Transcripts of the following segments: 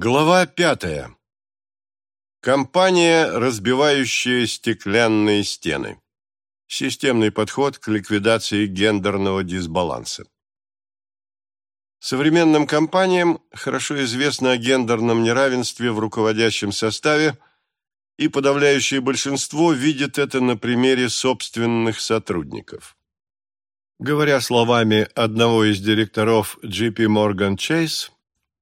Глава пятая. Компания, разбивающая стеклянные стены. Системный подход к ликвидации гендерного дисбаланса. Современным компаниям хорошо известно о гендерном неравенстве в руководящем составе, и подавляющее большинство видит это на примере собственных сотрудников. Говоря словами одного из директоров JP Morgan Chase,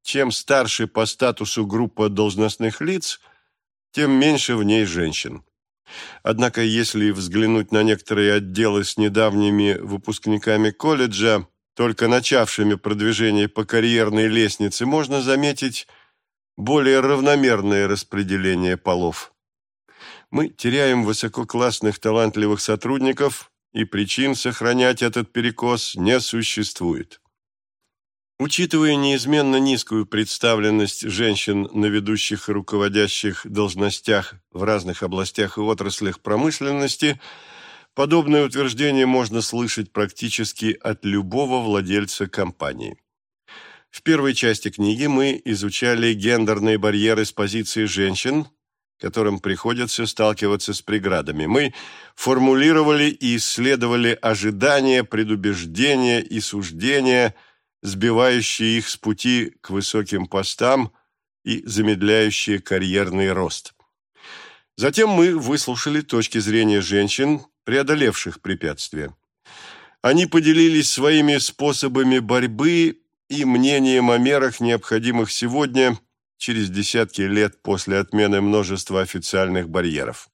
чем старше по статусу группа должностных лиц, тем меньше в ней женщин. Однако, если взглянуть на некоторые отделы с недавними выпускниками колледжа, только начавшими продвижение по карьерной лестнице, можно заметить более равномерное распределение полов. Мы теряем высококлассных талантливых сотрудников, и причин сохранять этот перекос не существует. Учитывая неизменно низкую представленность женщин на ведущих и руководящих должностях в разных областях и отраслях промышленности, подобное утверждение можно слышать практически от любого владельца компании. В первой части книги мы изучали гендерные барьеры с позиции женщин, которым приходится сталкиваться с преградами. Мы формулировали и исследовали ожидания, предубеждения и суждения – сбивающие их с пути к высоким постам и замедляющие карьерный рост. Затем мы выслушали точки зрения женщин, преодолевших препятствия. Они поделились своими способами борьбы и мнением о мерах, необходимых сегодня, через десятки лет после отмены множества официальных барьеров.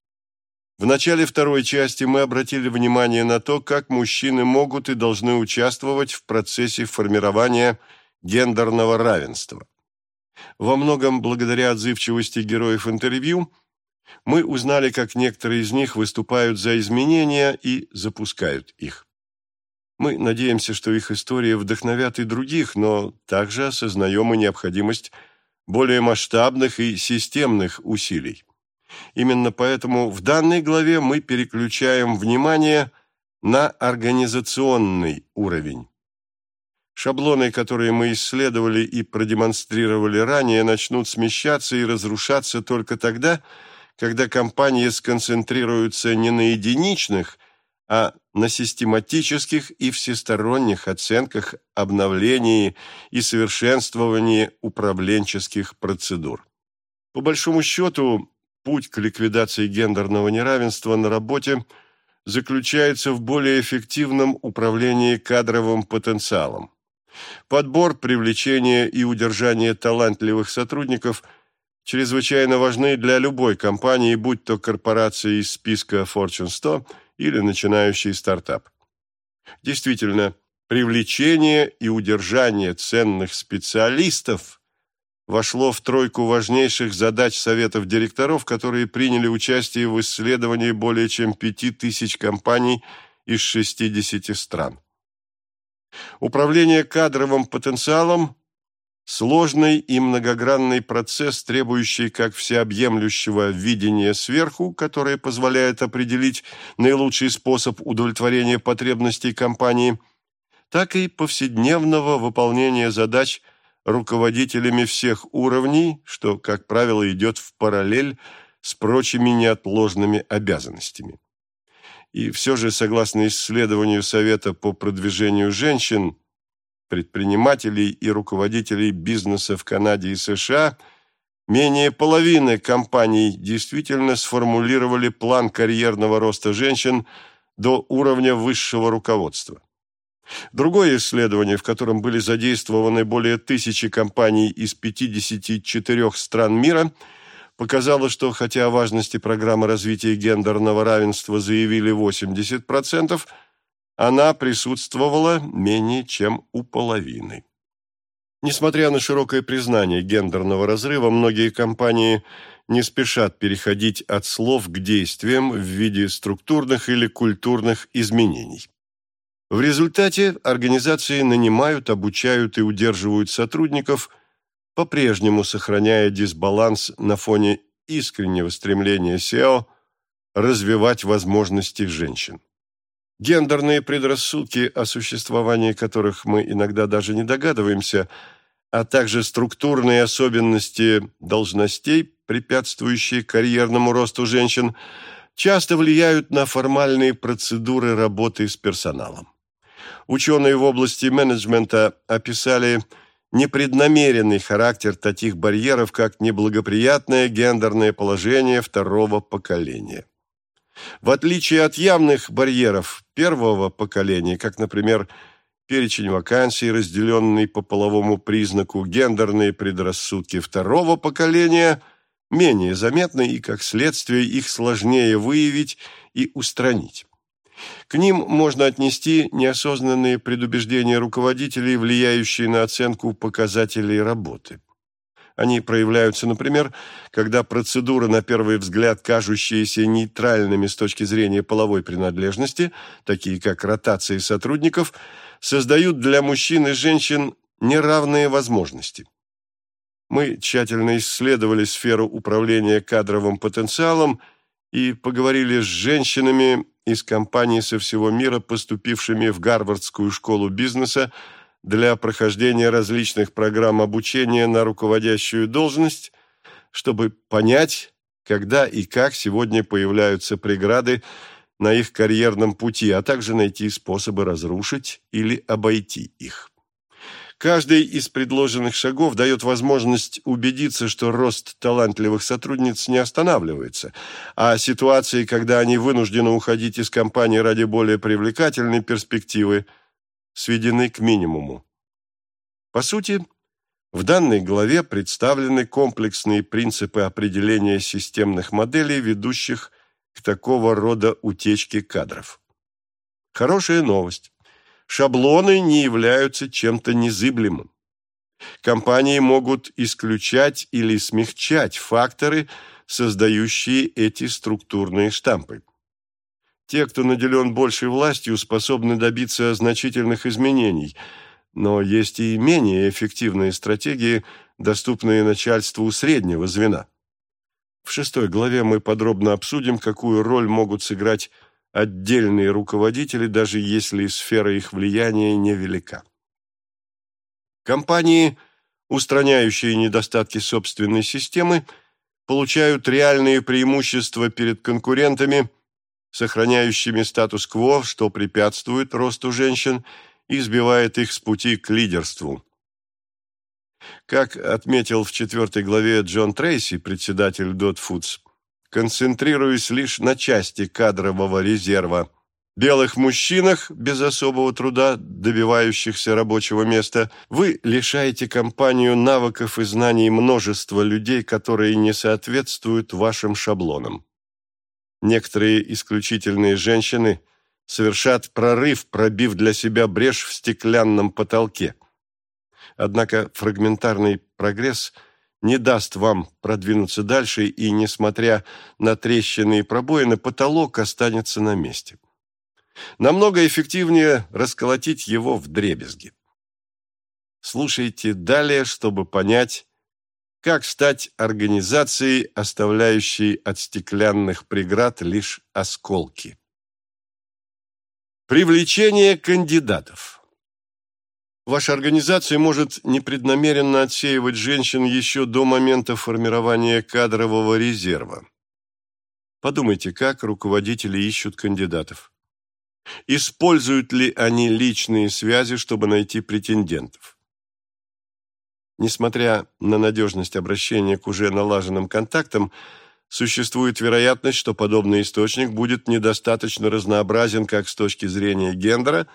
В начале второй части мы обратили внимание на то, как мужчины могут и должны участвовать в процессе формирования гендерного равенства. Во многом благодаря отзывчивости героев интервью мы узнали, как некоторые из них выступают за изменения и запускают их. Мы надеемся, что их истории вдохновят и других, но также осознаем и необходимость более масштабных и системных усилий. Именно поэтому в данной главе мы переключаем внимание на организационный уровень. Шаблоны, которые мы исследовали и продемонстрировали ранее, начнут смещаться и разрушаться только тогда, когда компании сконцентрируются не на единичных, а на систематических и всесторонних оценках, обновлении и совершенствовании управленческих процедур. По большому счету, Путь к ликвидации гендерного неравенства на работе заключается в более эффективном управлении кадровым потенциалом. Подбор, привлечение и удержание талантливых сотрудников чрезвычайно важны для любой компании, будь то корпорация из списка Fortune 100 или начинающий стартап. Действительно, привлечение и удержание ценных специалистов – вошло в тройку важнейших задач советов директоров, которые приняли участие в исследовании более чем 5000 компаний из 60 стран. Управление кадровым потенциалом – сложный и многогранный процесс, требующий как всеобъемлющего видения сверху, которое позволяет определить наилучший способ удовлетворения потребностей компании, так и повседневного выполнения задач – руководителями всех уровней, что, как правило, идет в параллель с прочими неотложными обязанностями. И все же, согласно исследованию Совета по продвижению женщин, предпринимателей и руководителей бизнеса в Канаде и США, менее половины компаний действительно сформулировали план карьерного роста женщин до уровня высшего руководства. Другое исследование, в котором были задействованы более тысячи компаний из 54 стран мира, показало, что хотя о важности программы развития гендерного равенства заявили 80%, она присутствовала менее чем у половины. Несмотря на широкое признание гендерного разрыва, многие компании не спешат переходить от слов к действиям в виде структурных или культурных изменений. В результате организации нанимают, обучают и удерживают сотрудников, по-прежнему сохраняя дисбаланс на фоне искреннего стремления SEO развивать возможности женщин. Гендерные предрассудки, о существовании которых мы иногда даже не догадываемся, а также структурные особенности должностей, препятствующие карьерному росту женщин, часто влияют на формальные процедуры работы с персоналом. Ученые в области менеджмента описали непреднамеренный характер таких барьеров, как неблагоприятное гендерное положение второго поколения. В отличие от явных барьеров первого поколения, как, например, перечень вакансий, разделенный по половому признаку, гендерные предрассудки второго поколения менее заметны и, как следствие, их сложнее выявить и устранить. К ним можно отнести неосознанные предубеждения руководителей, влияющие на оценку показателей работы. Они проявляются, например, когда процедуры, на первый взгляд кажущиеся нейтральными с точки зрения половой принадлежности, такие как ротации сотрудников, создают для мужчин и женщин неравные возможности. Мы тщательно исследовали сферу управления кадровым потенциалом и поговорили с женщинами из компаний со всего мира, поступившими в Гарвардскую школу бизнеса, для прохождения различных программ обучения на руководящую должность, чтобы понять, когда и как сегодня появляются преграды на их карьерном пути, а также найти способы разрушить или обойти их. Каждый из предложенных шагов дает возможность убедиться, что рост талантливых сотрудниц не останавливается, а ситуации, когда они вынуждены уходить из компании ради более привлекательной перспективы – сведены к минимуму. По сути, в данной главе представлены комплексные принципы определения системных моделей, ведущих к такого рода утечке кадров. Хорошая новость. Шаблоны не являются чем-то незыблемым. Компании могут исключать или смягчать факторы, создающие эти структурные штампы. Те, кто наделен большей властью, способны добиться значительных изменений, но есть и менее эффективные стратегии, доступные начальству среднего звена. В шестой главе мы подробно обсудим, какую роль могут сыграть отдельные руководители, даже если сфера их влияния невелика. Компании, устраняющие недостатки собственной системы, получают реальные преимущества перед конкурентами – сохраняющими статус-кво, что препятствует росту женщин и сбивает их с пути к лидерству. Как отметил в четвертой главе Джон Трейси, председатель Dot Foods, концентрируясь лишь на части кадрового резерва, белых мужчинах без особого труда, добивающихся рабочего места, вы лишаете компанию навыков и знаний множества людей, которые не соответствуют вашим шаблонам. Некоторые исключительные женщины совершат прорыв, пробив для себя брешь в стеклянном потолке. Однако фрагментарный прогресс не даст вам продвинуться дальше, и, несмотря на трещины и пробоины, потолок останется на месте. Намного эффективнее расколотить его в дребезги. Слушайте далее, чтобы понять, как стать организацией, оставляющей от стеклянных преград лишь осколки? Привлечение кандидатов. Ваша организация может непреднамеренно отсеивать женщин еще до момента формирования кадрового резерва. Подумайте, как руководители ищут кандидатов. Используют ли они личные связи, чтобы найти претендентов? Несмотря на надежность обращения к уже налаженным контактам, существует вероятность, что подобный источник будет недостаточно разнообразен как с точки зрения гендера,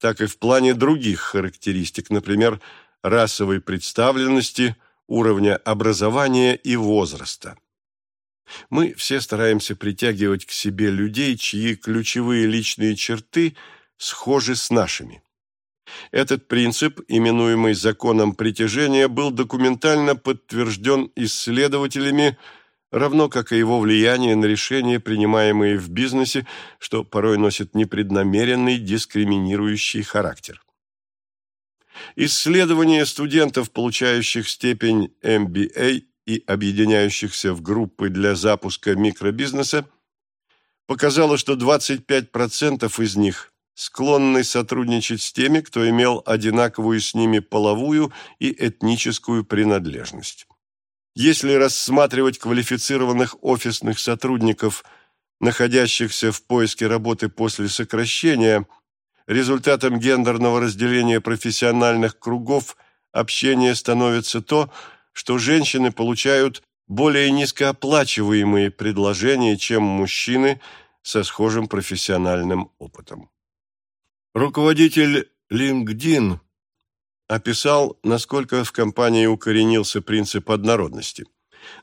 так и в плане других характеристик, например, расовой представленности, уровня образования и возраста. Мы все стараемся притягивать к себе людей, чьи ключевые личные черты схожи с нашими. Этот принцип, именуемый законом притяжения, был документально подтвержден исследователями, равно как и его влияние на решения, принимаемые в бизнесе, что порой носит непреднамеренный дискриминирующий характер. Исследования студентов, получающих степень MBA и объединяющихся в группы для запуска микробизнеса, показало, что 25% из них склонны сотрудничать с теми, кто имел одинаковую с ними половую и этническую принадлежность. Если рассматривать квалифицированных офисных сотрудников, находящихся в поиске работы после сокращения, результатом гендерного разделения профессиональных кругов общения становится то, что женщины получают более низкооплачиваемые предложения, чем мужчины со схожим профессиональным опытом. Руководитель LinkedIn описал, насколько в компании укоренился принцип однородности.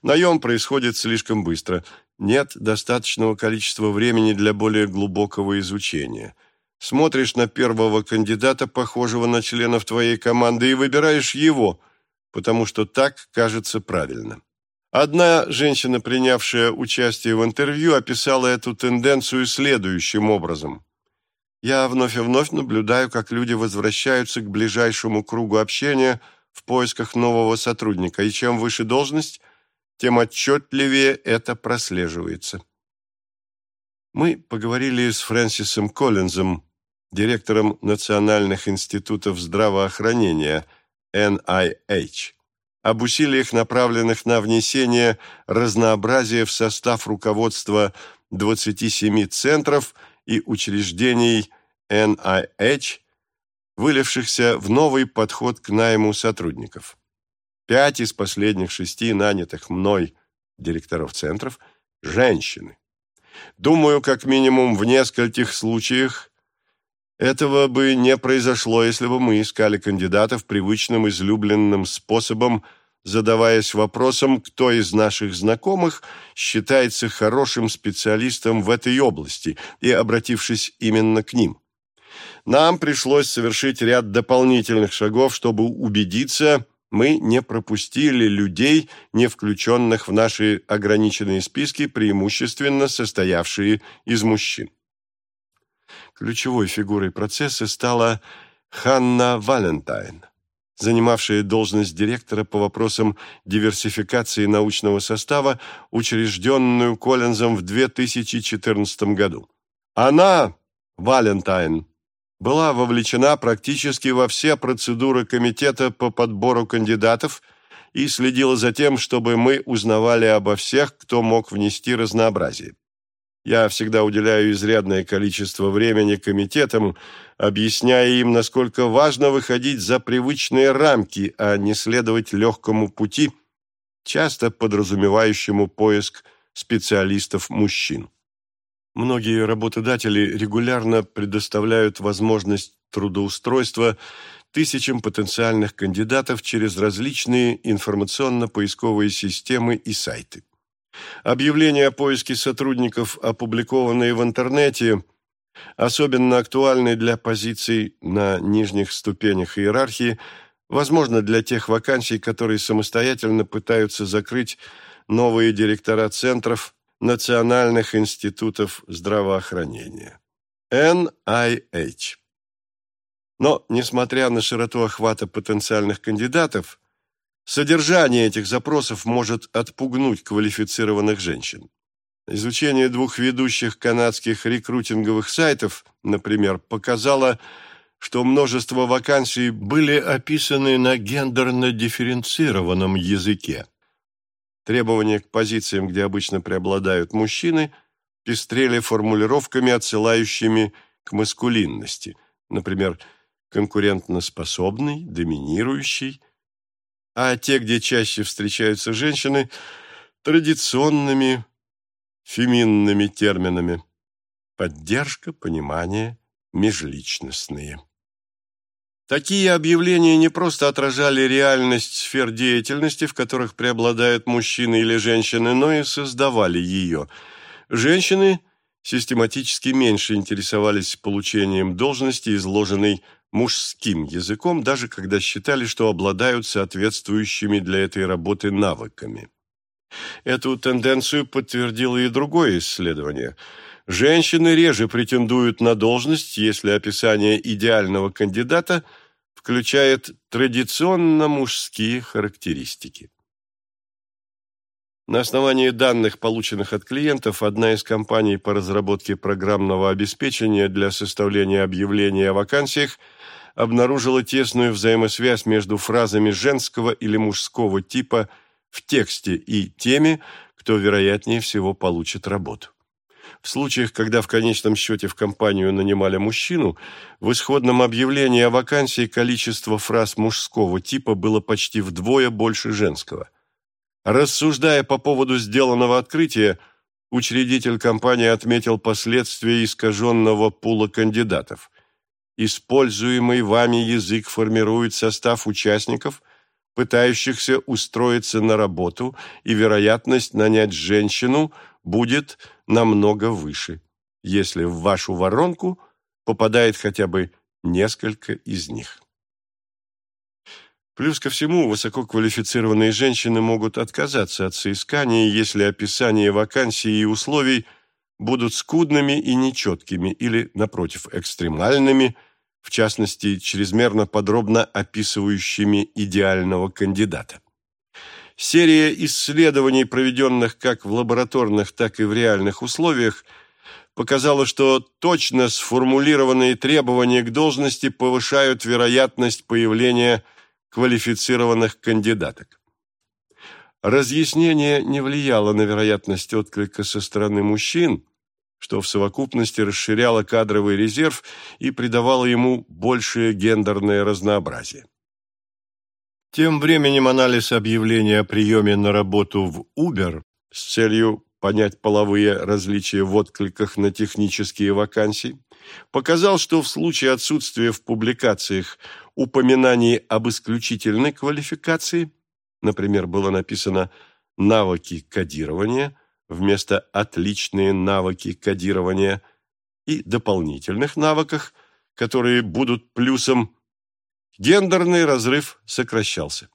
Наем происходит слишком быстро, нет достаточного количества времени для более глубокого изучения. Смотришь на первого кандидата, похожего на членов твоей команды, и выбираешь его, потому что так кажется правильно. Одна женщина, принявшая участие в интервью, описала эту тенденцию следующим образом. «Я вновь и вновь наблюдаю, как люди возвращаются к ближайшему кругу общения в поисках нового сотрудника, и чем выше должность, тем отчетливее это прослеживается». Мы поговорили с Фрэнсисом Коллинзом, директором Национальных институтов здравоохранения, NIH об усилиях, направленных на внесение разнообразия в состав руководства 27 центров и учреждений NIH, вылившихся в новый подход к найму сотрудников. Пять из последних шести нанятых мной директоров центров – женщины. Думаю, как минимум в нескольких случаях этого бы не произошло, если бы мы искали кандидатов привычным излюбленным способом, задаваясь вопросом, кто из наших знакомых считается хорошим специалистом в этой области, и обратившись именно к ним. Нам пришлось совершить ряд дополнительных шагов, чтобы убедиться, мы не пропустили людей, не включенных в наши ограниченные списки, преимущественно состоявшие из мужчин. Ключевой фигурой процесса стала Ханна Валентайн, занимавшая должность директора по вопросам диверсификации научного состава, учрежденную Коллинзом в 2014 году. Она, Валентайн, была вовлечена практически во все процедуры комитета по подбору кандидатов и следила за тем, чтобы мы узнавали обо всех, кто мог внести разнообразие. Я всегда уделяю изрядное количество времени комитетам, объясняя им, насколько важно выходить за привычные рамки, а не следовать легкому пути, часто подразумевающему поиск специалистов-мужчин. Многие работодатели регулярно предоставляют возможность трудоустройства тысячам потенциальных кандидатов через различные информационно-поисковые системы и сайты. Объявления о поиске сотрудников, опубликованные в интернете, особенно актуальны для позиций на нижних ступенях иерархии, возможно, для тех вакансий, которые самостоятельно пытаются закрыть новые директора центров Национальных институтов здравоохранения. NIH. Но, несмотря на широту охвата потенциальных кандидатов, Содержание этих запросов может отпугнуть квалифицированных женщин. Изучение двух ведущих канадских рекрутинговых сайтов, например, показало, что множество вакансий были описаны на гендерно-дифференцированном языке. Требования к позициям, где обычно преобладают мужчины, пестрели формулировками, отсылающими к маскулинности, например, конкурентноспособный, доминирующий – а те, где чаще встречаются женщины, традиционными феминными терминами «поддержка», «понимание», «межличностные». Такие объявления не просто отражали реальность сфер деятельности, в которых преобладают мужчины или женщины, но и создавали ее. Женщины систематически меньше интересовались получением должности, изложенной мужским языком, даже когда считали, что обладают соответствующими для этой работы навыками. Эту тенденцию подтвердило и другое исследование. Женщины реже претендуют на должность, если описание идеального кандидата включает традиционно мужские характеристики. На основании данных, полученных от клиентов, одна из компаний по разработке программного обеспечения для составления объявления о вакансиях обнаружила тесную взаимосвязь между фразами женского или мужского типа в тексте и теми, кто вероятнее всего получит работу. В случаях, когда в конечном счете в компанию нанимали мужчину, в исходном объявлении о вакансии количество фраз мужского типа было почти вдвое больше женского. Рассуждая по поводу сделанного открытия, учредитель компании отметил последствия искаженного пула кандидатов. Используемый вами язык формирует состав участников, пытающихся устроиться на работу, и вероятность нанять женщину будет намного выше, если в вашу воронку попадает хотя бы несколько из них. Плюс ко всему, высококвалифицированные женщины могут отказаться от соискания, если описание вакансии и условий будут скудными и нечеткими или, напротив, экстремальными, в частности, чрезмерно подробно описывающими идеального кандидата. Серия исследований, проведенных как в лабораторных, так и в реальных условиях, показала, что точно сформулированные требования к должности повышают вероятность появления квалифицированных кандидаток. Разъяснение не влияло на вероятность отклика со стороны мужчин, что в совокупности расширяло кадровый резерв и придавало ему большее гендерное разнообразие. Тем временем анализ объявления о приеме на работу в Uber с целью понять половые различия в откликах на технические вакансии показал, что в случае отсутствия в публикациях упоминаний об исключительной квалификации, например, было написано «навыки кодирования» вместо «отличные навыки кодирования» и дополнительных навыках, которые будут плюсом, гендерный разрыв сокращался.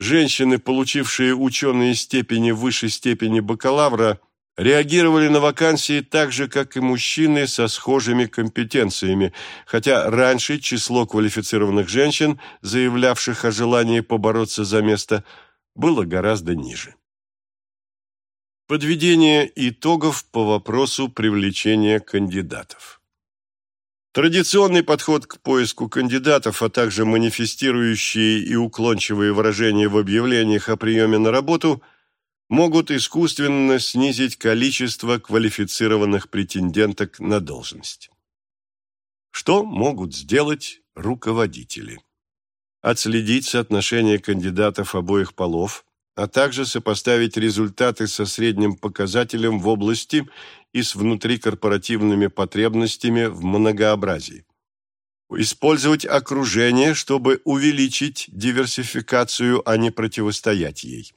Женщины, получившие ученые степени выше степени бакалавра – реагировали на вакансии так же, как и мужчины со схожими компетенциями, хотя раньше число квалифицированных женщин, заявлявших о желании побороться за место, было гораздо ниже. Подведение итогов по вопросу привлечения кандидатов. Традиционный подход к поиску кандидатов, а также манифестирующие и уклончивые выражения в объявлениях о приеме на работу – могут искусственно снизить количество квалифицированных претенденток на должность. Что могут сделать руководители? Отследить соотношение кандидатов обоих полов, а также сопоставить результаты со средним показателем в области и с внутрикорпоративными потребностями в многообразии. Использовать окружение, чтобы увеличить диверсификацию, а не противостоять ей.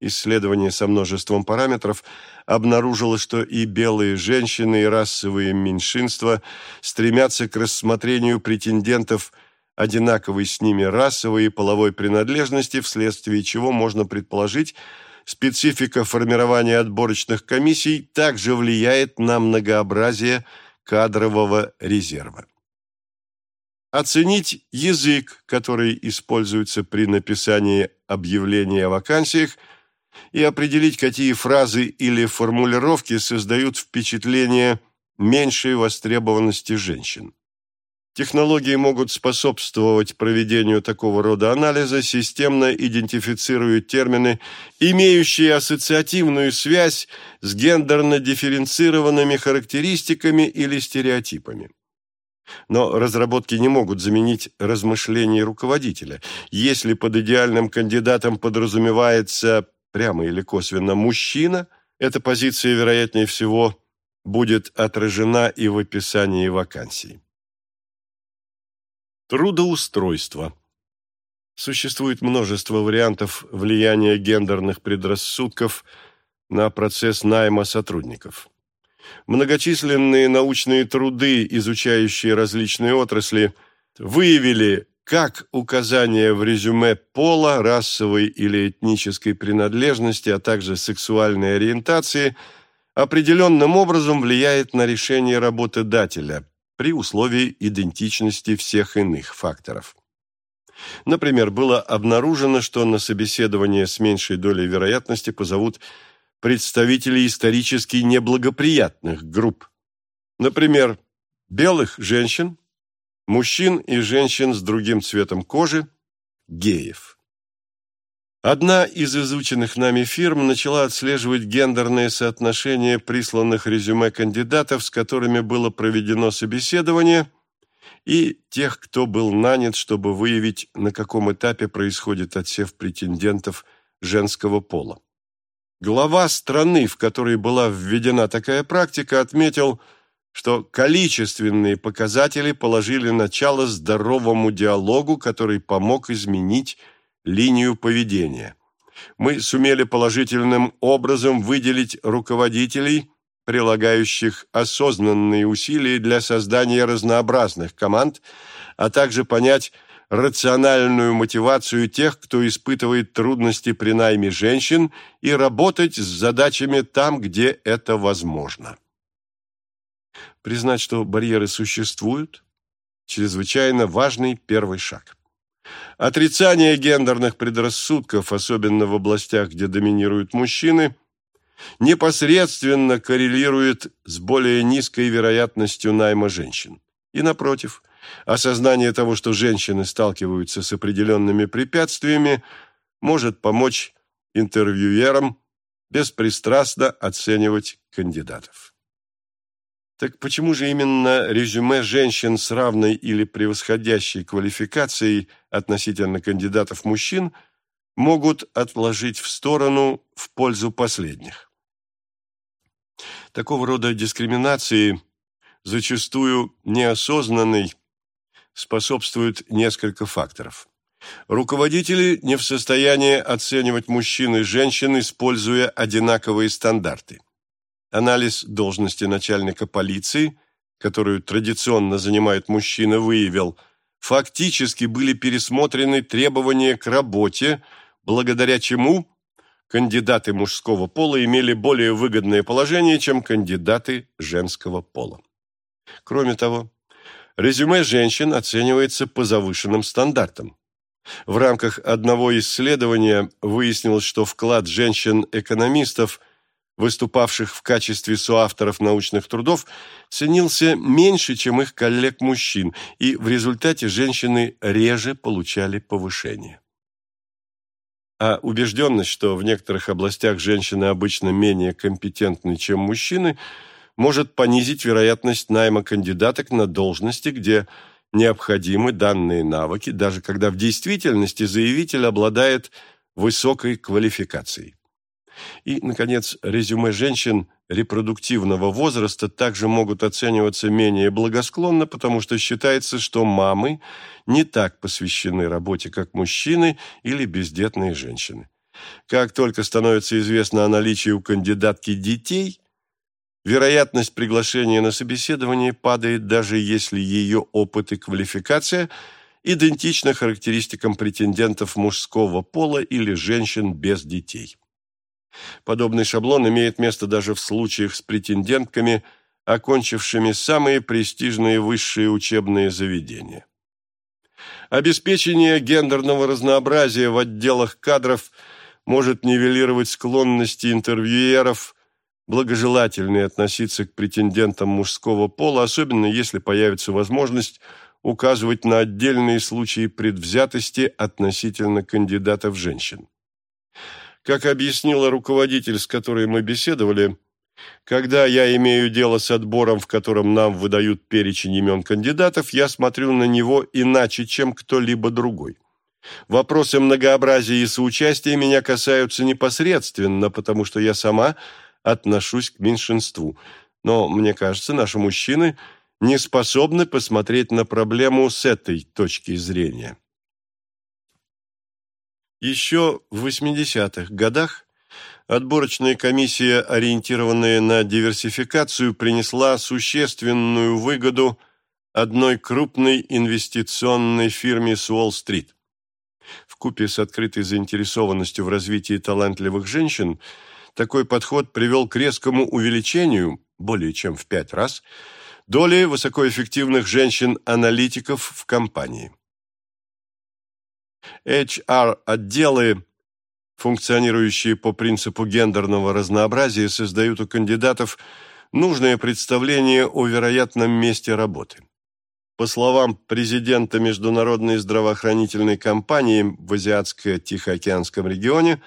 Исследование со множеством параметров обнаружило, что и белые женщины, и расовые меньшинства стремятся к рассмотрению претендентов одинаковой с ними расовой и половой принадлежности, вследствие чего можно предположить, специфика формирования отборочных комиссий также влияет на многообразие кадрового резерва. Оценить язык, который используется при написании объявления о вакансиях – и определить, какие фразы или формулировки создают впечатление меньшей востребованности женщин. Технологии могут способствовать проведению такого рода анализа, системно идентифицируя термины, имеющие ассоциативную связь с гендерно-дифференцированными характеристиками или стереотипами. Но разработки не могут заменить размышления руководителя. Если под идеальным кандидатом подразумевается прямо или косвенно мужчина, эта позиция, вероятнее всего, будет отражена и в описании вакансии. Трудоустройство. Существует множество вариантов влияния гендерных предрассудков на процесс найма сотрудников. Многочисленные научные труды, изучающие различные отрасли, выявили как указание в резюме пола, расовой или этнической принадлежности, а также сексуальной ориентации определенным образом влияет на решение работодателя при условии идентичности всех иных факторов. Например, было обнаружено, что на собеседование с меньшей долей вероятности позовут представителей исторически неблагоприятных групп. Например, белых женщин, мужчин и женщин с другим цветом кожи, геев. Одна из изученных нами фирм начала отслеживать гендерные соотношения присланных резюме кандидатов, с которыми было проведено собеседование, и тех, кто был нанят, чтобы выявить, на каком этапе происходит отсев претендентов женского пола. Глава страны, в которой была введена такая практика, отметил, что количественные показатели положили начало здоровому диалогу, который помог изменить линию поведения. Мы сумели положительным образом выделить руководителей, прилагающих осознанные усилия для создания разнообразных команд, а также понять рациональную мотивацию тех, кто испытывает трудности при найме женщин, и работать с задачами там, где это возможно. Признать, что барьеры существуют – чрезвычайно важный первый шаг. Отрицание гендерных предрассудков, особенно в областях, где доминируют мужчины, непосредственно коррелирует с более низкой вероятностью найма женщин. И напротив, осознание того, что женщины сталкиваются с определенными препятствиями, может помочь интервьюерам беспристрастно оценивать кандидатов. Так почему же именно резюме женщин с равной или превосходящей квалификацией относительно кандидатов мужчин могут отложить в сторону в пользу последних? Такого рода дискриминации, зачастую неосознанной, способствуют несколько факторов. Руководители не в состоянии оценивать мужчин и женщин, используя одинаковые стандарты. Анализ должности начальника полиции, которую традиционно занимают мужчины, выявил, фактически были пересмотрены требования к работе, благодаря чему кандидаты мужского пола имели более выгодное положение, чем кандидаты женского пола. Кроме того, резюме женщин оценивается по завышенным стандартам. В рамках одного исследования выяснилось, что вклад женщин-экономистов выступавших в качестве соавторов научных трудов, ценился меньше, чем их коллег-мужчин, и в результате женщины реже получали повышение. А убежденность, что в некоторых областях женщины обычно менее компетентны, чем мужчины, может понизить вероятность найма кандидаток на должности, где необходимы данные навыки, даже когда в действительности заявитель обладает высокой квалификацией. И, наконец, резюме женщин репродуктивного возраста также могут оцениваться менее благосклонно, потому что считается, что мамы не так посвящены работе, как мужчины или бездетные женщины. Как только становится известно о наличии у кандидатки детей, вероятность приглашения на собеседование падает, даже если ее опыт и квалификация идентичны характеристикам претендентов мужского пола или женщин без детей. Подобный шаблон имеет место даже в случаях с претендентками, окончившими самые престижные высшие учебные заведения. Обеспечение гендерного разнообразия в отделах кадров может нивелировать склонности интервьюеров благожелательнее относиться к претендентам мужского пола, особенно если появится возможность указывать на отдельные случаи предвзятости относительно кандидатов женщин. Как объяснила руководитель, с которой мы беседовали, когда я имею дело с отбором, в котором нам выдают перечень имен кандидатов, я смотрю на него иначе, чем кто-либо другой. Вопросы многообразия и соучастия меня касаются непосредственно, потому что я сама отношусь к меньшинству. Но, мне кажется, наши мужчины не способны посмотреть на проблему с этой точки зрения. Еще в 80-х годах отборочная комиссия, ориентированная на диверсификацию, принесла существенную выгоду одной крупной инвестиционной фирме с Уолл-стрит. Вкупе с открытой заинтересованностью в развитии талантливых женщин, такой подход привел к резкому увеличению, более чем в пять раз, доли высокоэффективных женщин-аналитиков в компании. HR-отделы, функционирующие по принципу гендерного разнообразия, создают у кандидатов нужное представление о вероятном месте работы. По словам президента Международной здравоохранительной компании в Азиатско-Тихоокеанском регионе,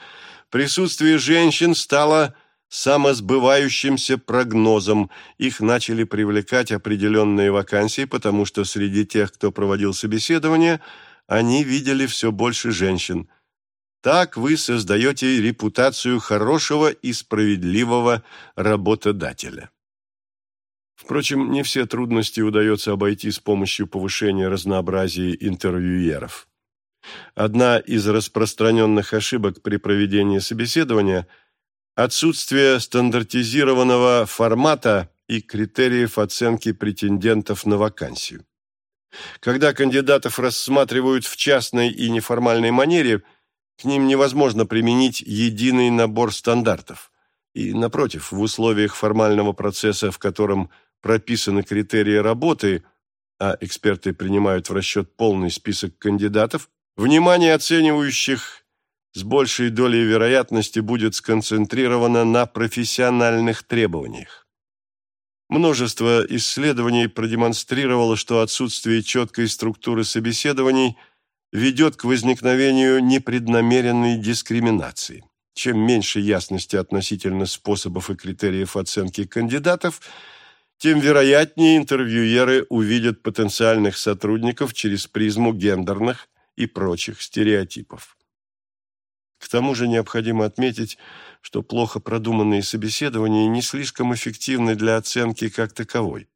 присутствие женщин стало самосбывающимся прогнозом. Их начали привлекать определенные вакансии, потому что среди тех, кто проводил собеседование, они видели все больше женщин. Так вы создаете репутацию хорошего и справедливого работодателя. Впрочем, не все трудности удается обойти с помощью повышения разнообразия интервьюеров. Одна из распространенных ошибок при проведении собеседования – отсутствие стандартизированного формата и критериев оценки претендентов на вакансию. Когда кандидатов рассматривают в частной и неформальной манере, к ним невозможно применить единый набор стандартов. И, напротив, в условиях формального процесса, в котором прописаны критерии работы, а эксперты принимают в расчет полный список кандидатов, внимание оценивающих с большей долей вероятности будет сконцентрировано на профессиональных требованиях. Множество исследований продемонстрировало, что отсутствие четкой структуры собеседований ведет к возникновению непреднамеренной дискриминации. Чем меньше ясности относительно способов и критериев оценки кандидатов – тем вероятнее интервьюеры увидят потенциальных сотрудников через призму гендерных и прочих стереотипов. К тому же необходимо отметить, что плохо продуманные собеседования не слишком эффективны для оценки как таковой.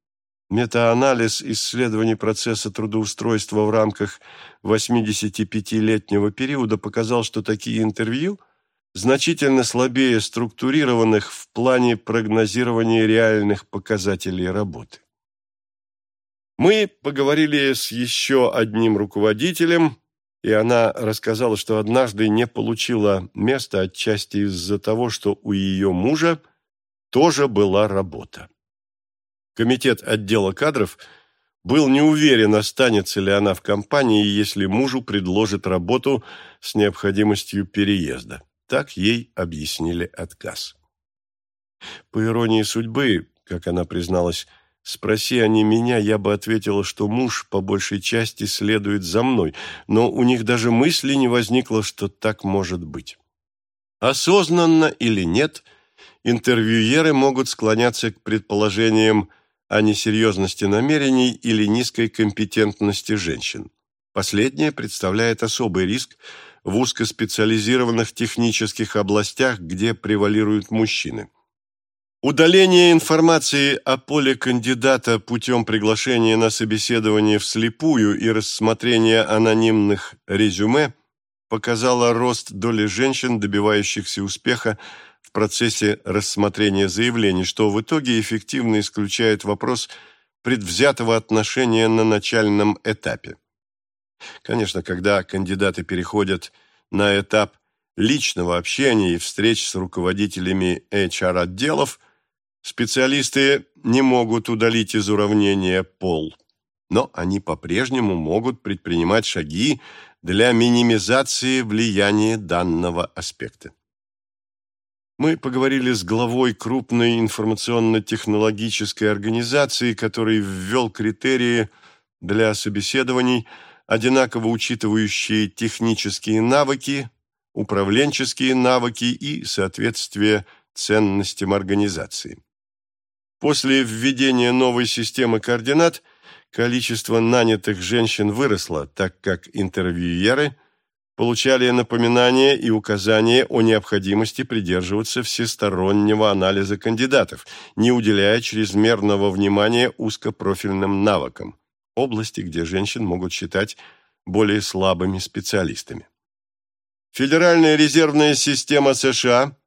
Метаанализ исследований процесса трудоустройства в рамках 85-летнего периода показал, что такие интервью – значительно слабее структурированных в плане прогнозирования реальных показателей работы. Мы поговорили с еще одним руководителем, и она рассказала, что однажды не получила места отчасти из-за того, что у ее мужа тоже была работа. Комитет отдела кадров был не уверен, останется ли она в компании, если мужу предложат работу с необходимостью переезда. Так ей объяснили отказ. По иронии судьбы, как она призналась, спроси они меня, я бы ответила, что муж по большей части следует за мной, но у них даже мысли не возникло, что так может быть. Осознанно или нет, интервьюеры могут склоняться к предположениям о несерьезности намерений или низкой компетентности женщин. Последнее представляет особый риск – в узкоспециализированных технических областях, где превалируют мужчины. Удаление информации о поле кандидата путем приглашения на собеседование вслепую и рассмотрения анонимных резюме показало рост доли женщин, добивающихся успеха в процессе рассмотрения заявлений, что в итоге эффективно исключает вопрос предвзятого отношения на начальном этапе. Конечно, когда кандидаты переходят на этап личного общения и встреч с руководителями HR-отделов, специалисты не могут удалить из уравнения пол, но они по-прежнему могут предпринимать шаги для минимизации влияния данного аспекта. Мы поговорили с главой крупной информационно-технологической организации, который ввел критерии для собеседований – одинаково учитывающие технические навыки, управленческие навыки и соответствие ценностям организации. После введения новой системы координат количество нанятых женщин выросло, так как интервьюеры получали напоминания и указания о необходимости придерживаться всестороннего анализа кандидатов, не уделяя чрезмерного внимания узкопрофильным навыкам области, где женщин могут считать более слабыми специалистами. Федеральная резервная система США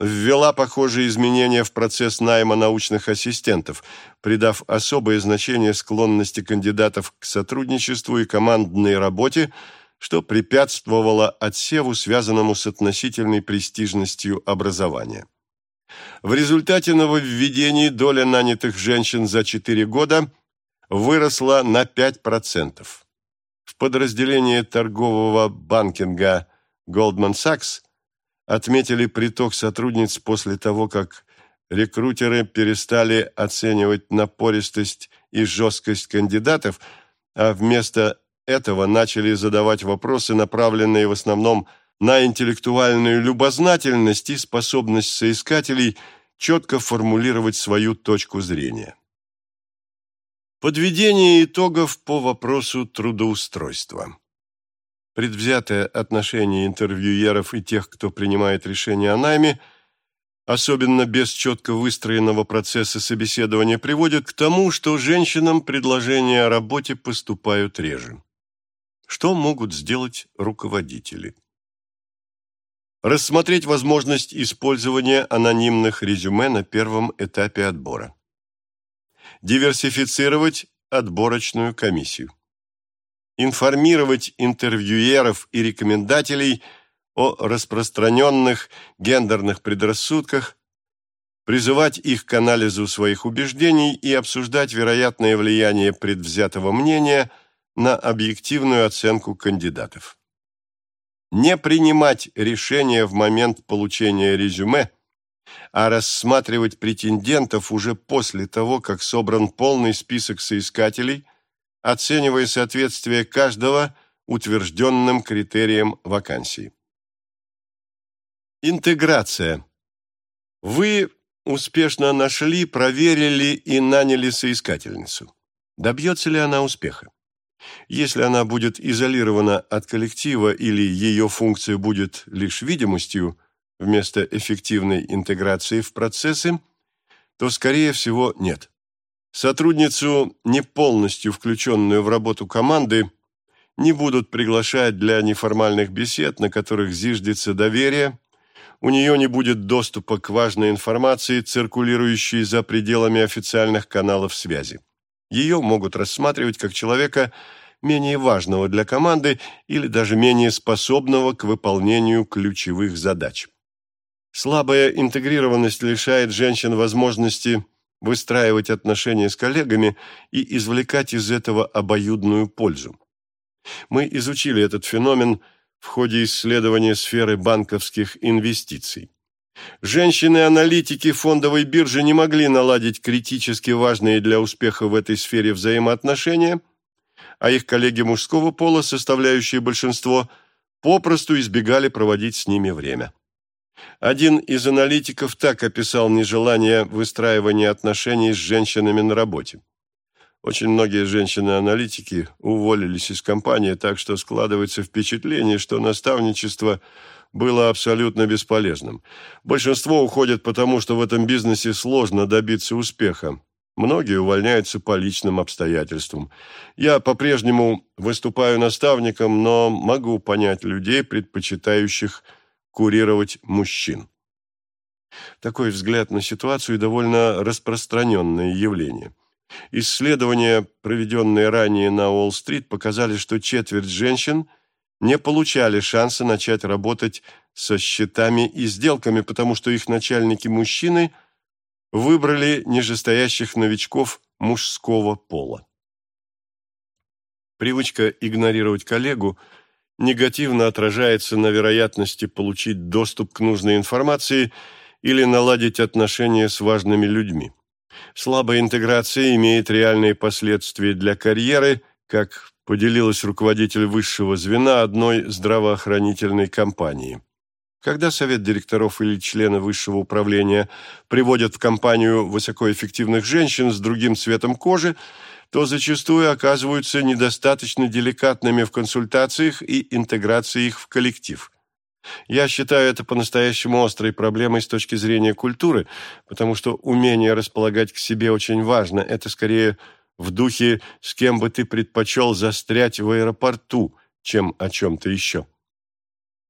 ввела похожие изменения в процесс найма научных ассистентов, придав особое значение склонности кандидатов к сотрудничеству и командной работе, что препятствовало отсеву, связанному с относительной престижностью образования. В результате нововведений доля нанятых женщин за 4 года выросла на 5%. В подразделении торгового банкинга Goldman Sachs отметили приток сотрудниц после того, как рекрутеры перестали оценивать напористость и жесткость кандидатов, а вместо этого начали задавать вопросы, направленные в основном на интеллектуальную любознательность и способность соискателей четко формулировать свою точку зрения. Подведение итогов по вопросу трудоустройства. Предвзятое отношение интервьюеров и тех, кто принимает решения о найме, особенно без четко выстроенного процесса собеседования, приводит к тому, что женщинам предложения о работе поступают реже. Что могут сделать руководители? Рассмотреть возможность использования анонимных резюме на первом этапе отбора. Диверсифицировать отборочную комиссию. Информировать интервьюеров и рекомендателей о распространенных гендерных предрассудках, призывать их к анализу своих убеждений и обсуждать вероятное влияние предвзятого мнения на объективную оценку кандидатов. Не принимать решения в момент получения резюме, а рассматривать претендентов уже после того, как собран полный список соискателей, оценивая соответствие каждого утвержденным критериям вакансии. Интеграция. Вы успешно нашли, проверили и наняли соискательницу. Добьется ли она успеха? Если она будет изолирована от коллектива или ее функция будет лишь видимостью вместо эффективной интеграции в процессы, то, скорее всего, нет. Сотрудницу, не полностью включенную в работу команды, не будут приглашать для неформальных бесед, на которых зиждется доверие, у нее не будет доступа к важной информации, циркулирующей за пределами официальных каналов связи. Ее могут рассматривать как человека менее важного для команды или даже менее способного к выполнению ключевых задач. Слабая интегрированность лишает женщин возможности выстраивать отношения с коллегами и извлекать из этого обоюдную пользу. Мы изучили этот феномен в ходе исследования сферы банковских инвестиций. Женщины-аналитики фондовой биржи не могли наладить критически важные для успеха в этой сфере взаимоотношения, а их коллеги мужского пола, составляющие большинство, попросту избегали проводить с ними время. Один из аналитиков так описал нежелание выстраивания отношений с женщинами на работе. Очень многие женщины-аналитики уволились из компании, так что складывается впечатление, что наставничество – было абсолютно бесполезным. Большинство уходят потому, что в этом бизнесе сложно добиться успеха. Многие увольняются по личным обстоятельствам. Я по-прежнему выступаю наставником, но могу понять людей, предпочитающих курировать мужчин. Такой взгляд на ситуацию довольно распространенное явление. Исследования, проведенные ранее на Уолл-стрит, показали, что четверть женщин – не получали шанса начать работать со счетами и сделками, потому что их начальники-мужчины выбрали нижестоящих новичков мужского пола. Привычка игнорировать коллегу негативно отражается на вероятности получить доступ к нужной информации или наладить отношения с важными людьми. Слабая интеграция имеет реальные последствия для карьеры, как поделилась руководитель высшего звена одной здравоохранительной компании. Когда совет директоров или члены высшего управления приводят в компанию высокоэффективных женщин с другим цветом кожи, то зачастую оказываются недостаточно деликатными в консультациях и интеграции их в коллектив. Я считаю это по-настоящему острой проблемой с точки зрения культуры, потому что умение располагать к себе очень важно. Это скорее в духе «с кем бы ты предпочел застрять в аэропорту», чем о чем-то еще.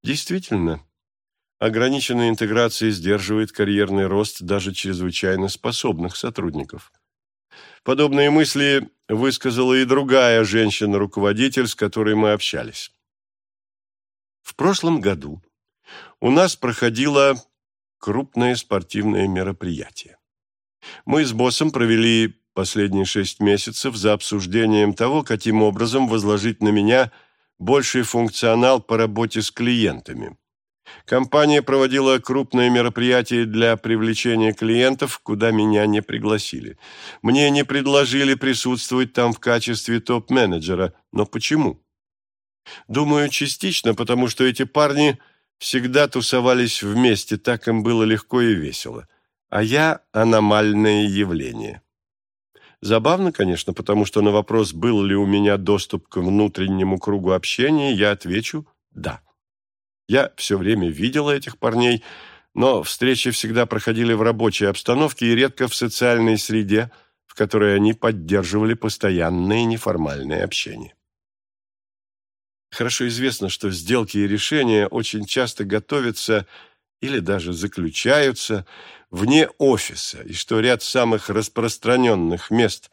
Действительно, ограниченная интеграция сдерживает карьерный рост даже чрезвычайно способных сотрудников. Подобные мысли высказала и другая женщина-руководитель, с которой мы общались. В прошлом году у нас проходило крупное спортивное мероприятие. Мы с боссом провели последние шесть месяцев за обсуждением того, каким образом возложить на меня больший функционал по работе с клиентами. Компания проводила крупные мероприятия для привлечения клиентов, куда меня не пригласили. Мне не предложили присутствовать там в качестве топ-менеджера. Но почему? Думаю, частично, потому что эти парни всегда тусовались вместе, так им было легко и весело. А я – аномальное явление. Забавно, конечно, потому что на вопрос, был ли у меня доступ к внутреннему кругу общения, я отвечу «да». Я все время видела этих парней, но встречи всегда проходили в рабочей обстановке и редко в социальной среде, в которой они поддерживали постоянное неформальное общение. Хорошо известно, что сделки и решения очень часто готовятся или даже заключаются вне офиса, и что ряд самых распространенных мест,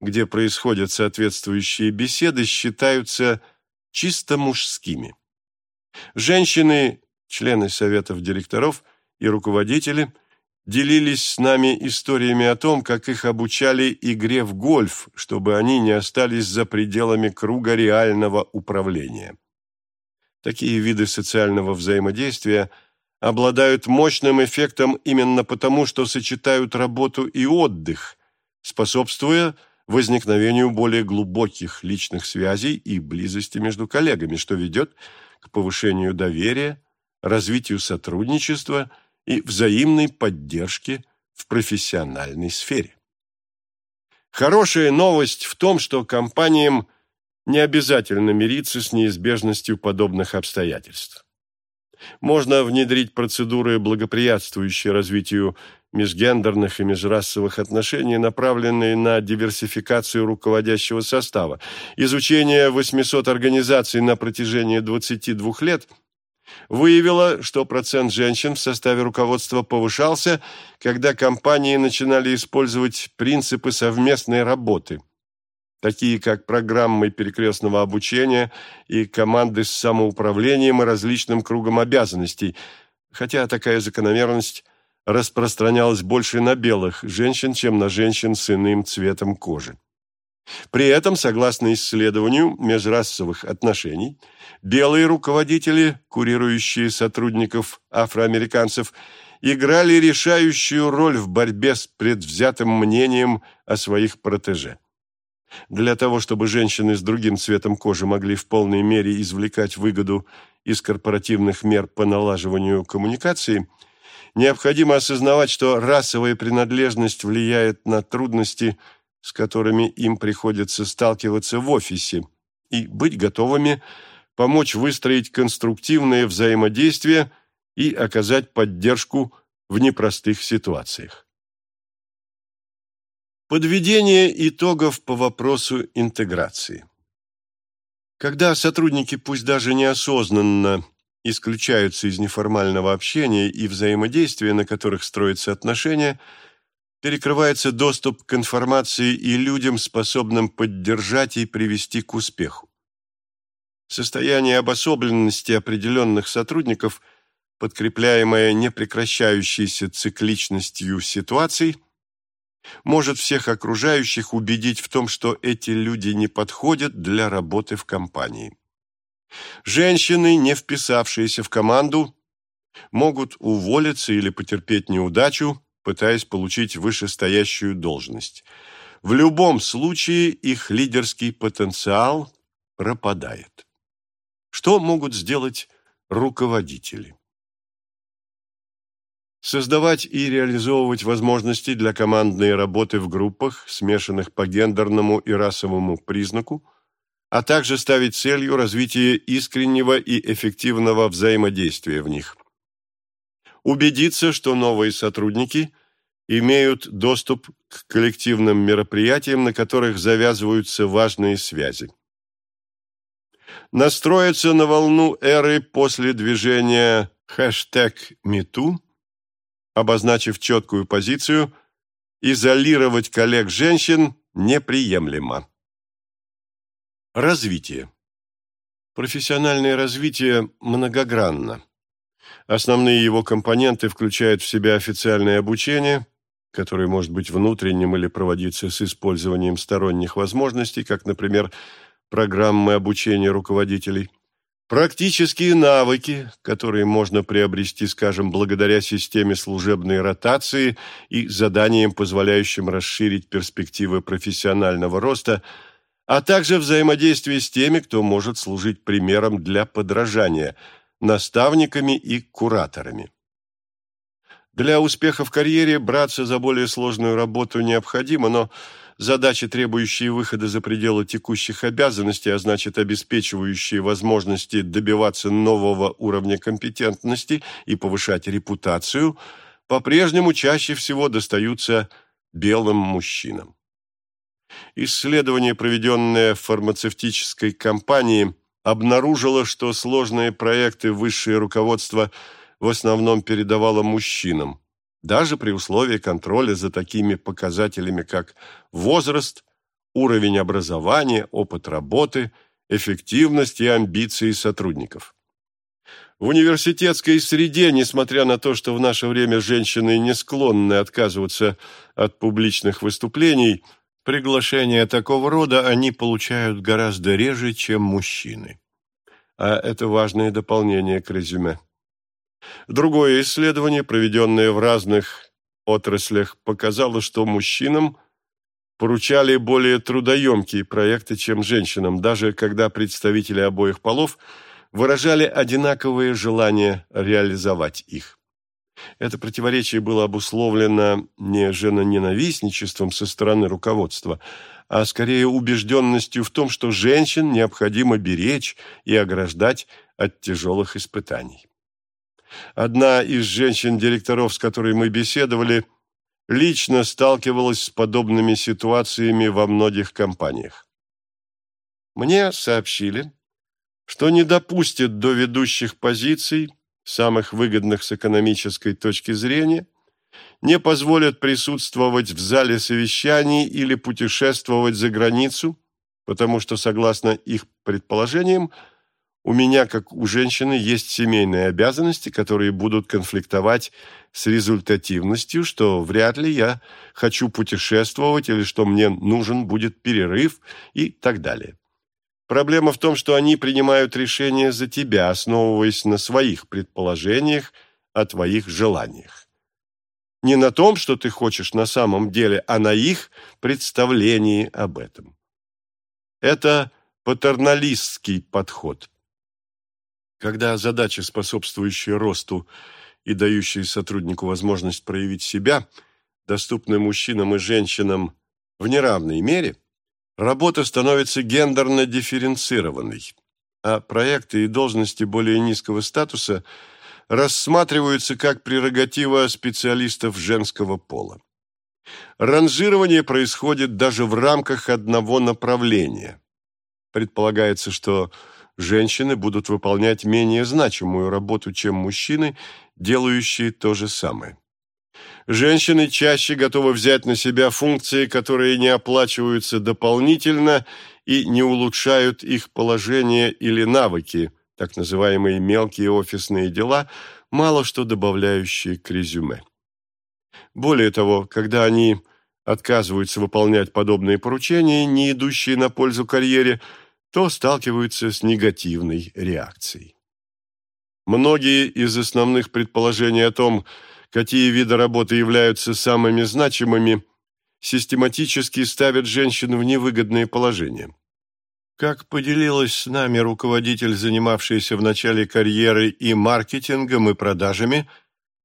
где происходят соответствующие беседы, считаются чисто мужскими. Женщины, члены советов директоров и руководители делились с нами историями о том, как их обучали игре в гольф, чтобы они не остались за пределами круга реального управления. Такие виды социального взаимодействия обладают мощным эффектом именно потому, что сочетают работу и отдых, способствуя возникновению более глубоких личных связей и близости между коллегами, что ведет к повышению доверия, развитию сотрудничества и взаимной поддержке в профессиональной сфере. Хорошая новость в том, что компаниям не обязательно мириться с неизбежностью подобных обстоятельств. Можно внедрить процедуры, благоприятствующие развитию межгендерных и межрасовых отношений, направленные на диверсификацию руководящего состава. Изучение 800 организаций на протяжении 22 лет выявило, что процент женщин в составе руководства повышался, когда компании начинали использовать принципы совместной работы, такие как программы перекрестного обучения и команды с самоуправлением и различным кругом обязанностей, хотя такая закономерность распространялась больше на белых женщин, чем на женщин с иным цветом кожи. При этом, согласно исследованию межрасовых отношений, белые руководители, курирующие сотрудников афроамериканцев, играли решающую роль в борьбе с предвзятым мнением о своих протеже. Для того, чтобы женщины с другим цветом кожи могли в полной мере извлекать выгоду из корпоративных мер по налаживанию коммуникации – Необходимо осознавать, что расовая принадлежность влияет на трудности, с которыми им приходится сталкиваться в офисе, и быть готовыми помочь выстроить конструктивное взаимодействие и оказать поддержку в непростых ситуациях. Подведение итогов по вопросу интеграции. Когда сотрудники, пусть даже неосознанно, исключаются из неформального общения и взаимодействия, на которых строятся отношения, перекрывается доступ к информации и людям, способным поддержать и привести к успеху. Состояние обособленности определенных сотрудников, подкрепляемое непрекращающейся цикличностью ситуаций, может всех окружающих убедить в том, что эти люди не подходят для работы в компании. Женщины, не вписавшиеся в команду, могут уволиться или потерпеть неудачу, пытаясь получить вышестоящую должность. В любом случае их лидерский потенциал пропадает. Что могут сделать руководители? Создавать и реализовывать возможности для командной работы в группах, смешанных по гендерному и расовому признаку, а также ставить целью развитие искреннего и эффективного взаимодействия в них. Убедиться, что новые сотрудники имеют доступ к коллективным мероприятиям, на которых завязываются важные связи. Настроиться на волну эры после движения хэштег #MeToo, обозначив четкую позицию, изолировать коллег-женщин неприемлемо. Развитие. Профессиональное развитие многогранно. Основные его компоненты включают в себя официальное обучение, который может быть внутренним или проводиться с использованием сторонних возможностей, как, например, программы обучения руководителей, практические навыки, которые можно приобрести, скажем, благодаря системе служебной ротации и заданиям, позволяющим расширить перспективы профессионального роста, а также взаимодействие с теми, кто может служить примером для подражания, наставниками и кураторами. Для успеха в карьере браться за более сложную работу необходимо, но задачи, требующие выхода за пределы текущих обязанностей, а значит обеспечивающие возможности добиваться нового уровня компетентности и повышать репутацию, по-прежнему чаще всего достаются белым мужчинам. Исследование, проведенное фармацевтической компании, обнаружило, что сложные проекты высшее руководство – в основном передавала мужчинам, даже при условии контроля за такими показателями, как возраст, уровень образования, опыт работы, эффективность и амбиции сотрудников. В университетской среде, несмотря на то, что в наше время женщины не склонны отказываться от публичных выступлений, приглашения такого рода они получают гораздо реже, чем мужчины. А это важное дополнение к резюме. Другое исследование, проведенное в разных отраслях, показало, что мужчинам поручали более трудоемкие проекты, чем женщинам, даже когда представители обоих полов выражали одинаковое желание реализовать их. Это противоречие было обусловлено не женоненавистничеством со стороны руководства, а скорее убежденностью в том, что женщин необходимо беречь и ограждать от тяжелых испытаний. Одна из женщин-директоров, с которой мы беседовали, лично сталкивалась с подобными ситуациями во многих компаниях. Мне сообщили, что не допустят до ведущих позиций, самых выгодных с экономической точки зрения, не позволят присутствовать в зале совещаний или путешествовать за границу, потому что, согласно их предположениям, у меня, как у женщины, есть семейные обязанности, которые будут конфликтовать с результативностью, что вряд ли я хочу путешествовать или что мне нужен будет перерыв и так далее. Проблема в том, что они принимают решения за тебя, основываясь на своих предположениях о твоих желаниях. Не на том, что ты хочешь на самом деле, а на их представлении об этом. Это патерналистский подход – когда задача, способствующая росту и дающая сотруднику возможность проявить себя, доступны мужчинам и женщинам в неравной мере, работа становится гендерно дифференцированной, а проекты и должности более низкого статуса рассматриваются как прерогатива специалистов женского пола. Ранжирование происходит даже в рамках одного направления. Предполагается, что женщины будут выполнять менее значимую работу, чем мужчины, делающие то же самое. Женщины чаще готовы взять на себя функции, которые не оплачиваются дополнительно и не улучшают их положение или навыки, так называемые мелкие офисные дела, мало что добавляющие к резюме. Более того, когда они отказываются выполнять подобные поручения, не идущие на пользу карьере – то сталкиваются с негативной реакцией. Многие из основных предположений о том, какие виды работы являются самыми значимыми, систематически ставят женщин в невыгодное положение. Как поделилась с нами руководитель, занимавшийся в начале карьеры и маркетингом, и продажами,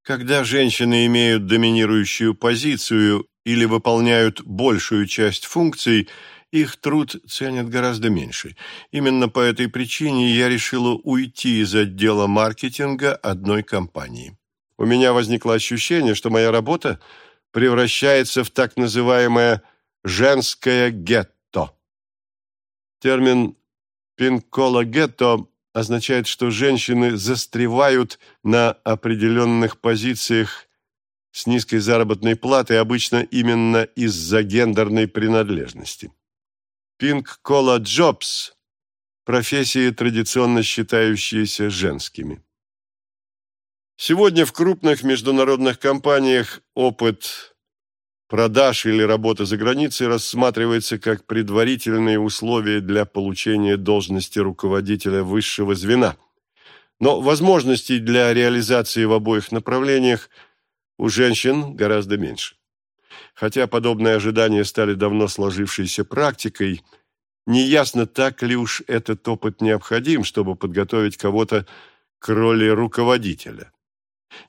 когда женщины имеют доминирующую позицию или выполняют большую часть функций – их труд ценят гораздо меньше. Именно по этой причине я решила уйти из отдела маркетинга одной компании. У меня возникло ощущение, что моя работа превращается в так называемое «женское гетто». Термин «пинкола-гетто» означает, что женщины застревают на определенных позициях с низкой заработной платой обычно именно из-за гендерной принадлежности. Пинг-кола Джобс – профессии, традиционно считающиеся женскими. Сегодня в крупных международных компаниях опыт продаж или работа за границей рассматривается как предварительные условия для получения должности руководителя высшего звена. Но возможностей для реализации в обоих направлениях у женщин гораздо меньше. Хотя подобные ожидания стали давно сложившейся практикой, неясно, так ли уж этот опыт необходим, чтобы подготовить кого-то к роли руководителя.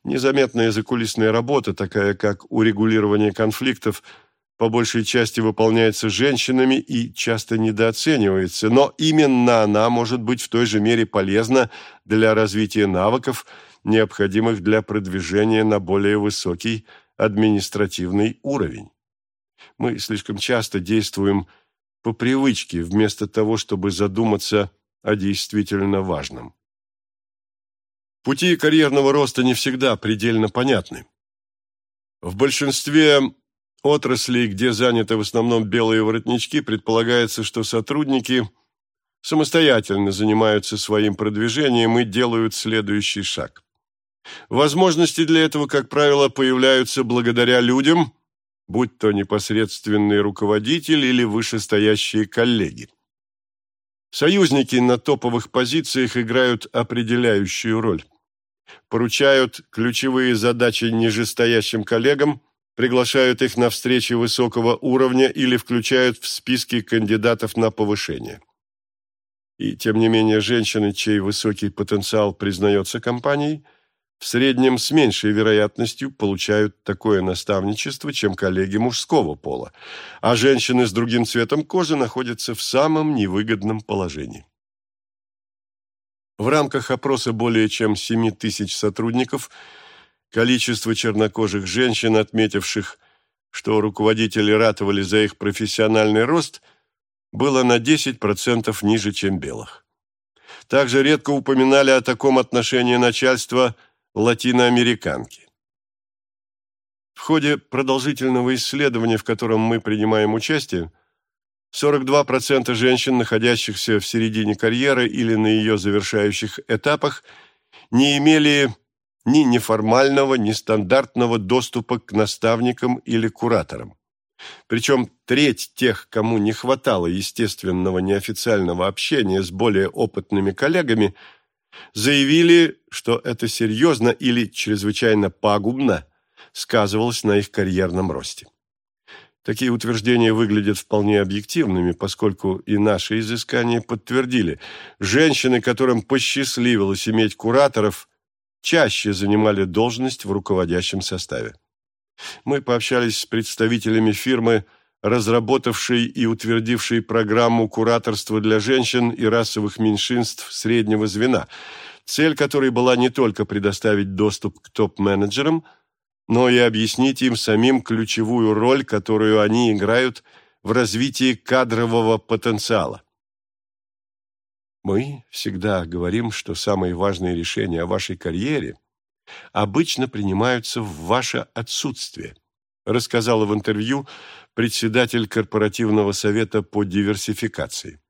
Незаметная закулисная работа, такая как урегулирование конфликтов, по большей части выполняется женщинами и часто недооценивается, но именно она может быть в той же мере полезна для развития навыков, необходимых для продвижения на более высокий административный уровень. Мы слишком часто действуем по привычке, вместо того, чтобы задуматься о действительно важном. Пути карьерного роста не всегда предельно понятны. В большинстве отраслей, где заняты в основном белые воротнички, предполагается, что сотрудники самостоятельно занимаются своим продвижением и делают следующий шаг. Возможности для этого, как правило, появляются благодаря людям, будь то непосредственный руководитель или вышестоящие коллеги. Союзники на топовых позициях играют определяющую роль. Поручают ключевые задачи нижестоящим коллегам, приглашают их на встречи высокого уровня или включают в списки кандидатов на повышение. И тем не менее женщины, чей высокий потенциал признается компанией, в среднем с меньшей вероятностью получают такое наставничество, чем коллеги мужского пола, а женщины с другим цветом кожи находятся в самом невыгодном положении. В рамках опроса более чем 7 тысяч сотрудников количество чернокожих женщин, отметивших, что руководители ратовали за их профессиональный рост, было на 10% ниже, чем белых. Также редко упоминали о таком отношении начальства – латиноамериканки. В ходе продолжительного исследования, в котором мы принимаем участие, 42% женщин, находящихся в середине карьеры или на ее завершающих этапах, не имели ни неформального, ни стандартного доступа к наставникам или кураторам. Причем треть тех, кому не хватало естественного неофициального общения с более опытными коллегами – заявили, что это серьезно или чрезвычайно пагубно сказывалось на их карьерном росте. Такие утверждения выглядят вполне объективными, поскольку и наши изыскания подтвердили, женщины, которым посчастливилось иметь кураторов, чаще занимали должность в руководящем составе. Мы пообщались с представителями фирмы разработавший и утвердивший программу кураторства для женщин и расовых меньшинств среднего звена, цель которой была не только предоставить доступ к топ-менеджерам, но и объяснить им самим ключевую роль, которую они играют в развитии кадрового потенциала. Мы всегда говорим, что самые важные решения о вашей карьере обычно принимаются в ваше отсутствие, рассказала в интервью председатель корпоративного совета по диверсификации.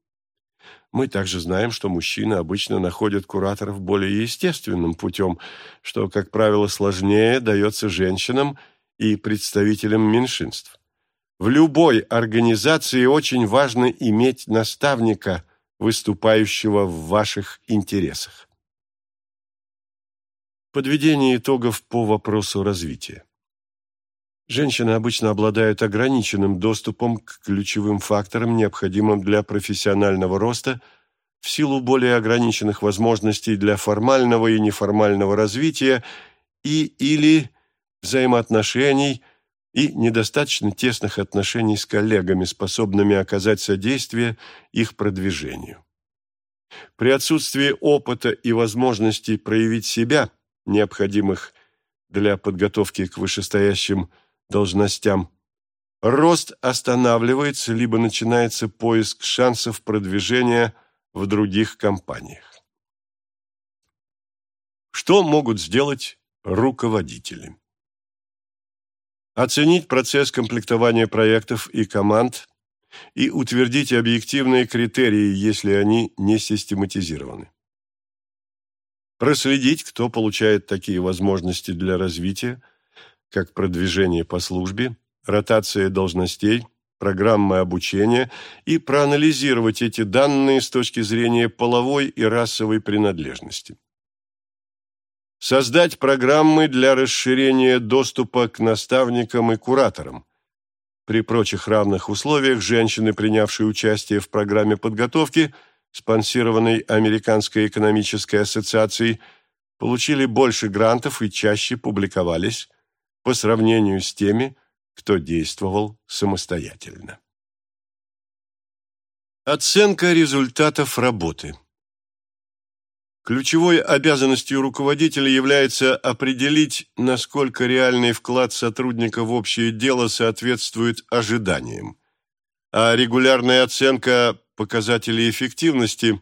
Мы также знаем, что мужчины обычно находят кураторов более естественным путем, что, как правило, сложнее дается женщинам и представителям меньшинств. В любой организации очень важно иметь наставника, выступающего в ваших интересах. Подведение итогов по вопросу развития. Женщины обычно обладают ограниченным доступом к ключевым факторам, необходимым для профессионального роста, в силу более ограниченных возможностей для формального и неформального развития и или взаимоотношений и недостаточно тесных отношений с коллегами, способными оказать содействие их продвижению. При отсутствии опыта и возможностей проявить себя, необходимых для подготовки к вышестоящим должностям. Рост останавливается, либо начинается поиск шансов продвижения в других компаниях. Что могут сделать руководители? Оценить процесс комплектования проектов и команд и утвердить объективные критерии, если они не систематизированы. Проследить, кто получает такие возможности для развития, как продвижение по службе, ротация должностей, программы обучения и проанализировать эти данные с точки зрения половой и расовой принадлежности. Создать программы для расширения доступа к наставникам и кураторам. При прочих равных условиях женщины, принявшие участие в программе подготовки, спонсированной Американской экономической ассоциацией, получили больше грантов и чаще публиковались по сравнению с теми, кто действовал самостоятельно. Оценка результатов работы. Ключевой обязанностью руководителя является определить, насколько реальный вклад сотрудника в общее дело соответствует ожиданиям. А регулярная оценка показателей эффективности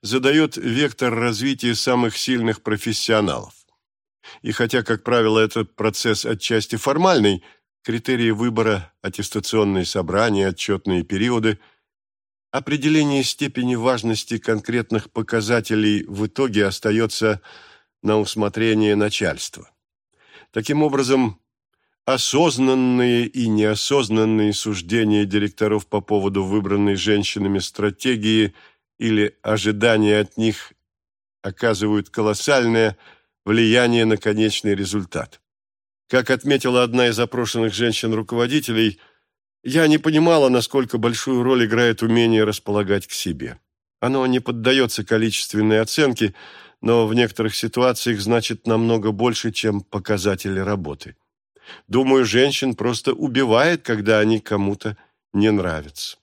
задает вектор развития самых сильных профессионалов. И хотя, как правило, этот процесс отчасти формальный, критерии выбора, аттестационные собрания, отчетные периоды – Определение степени важности конкретных показателей в итоге остается на усмотрение начальства. Таким образом, осознанные и неосознанные суждения директоров по поводу выбранной женщинами стратегии или ожидания от них оказывают колоссальное влияние на конечный результат. Как отметила одна из опрошенных женщин-руководителей – я не понимала, насколько большую роль играет умение располагать к себе. Оно не поддается количественной оценке, но в некоторых ситуациях значит намного больше, чем показатели работы. Думаю, женщин просто убивает, когда они кому-то не нравятся.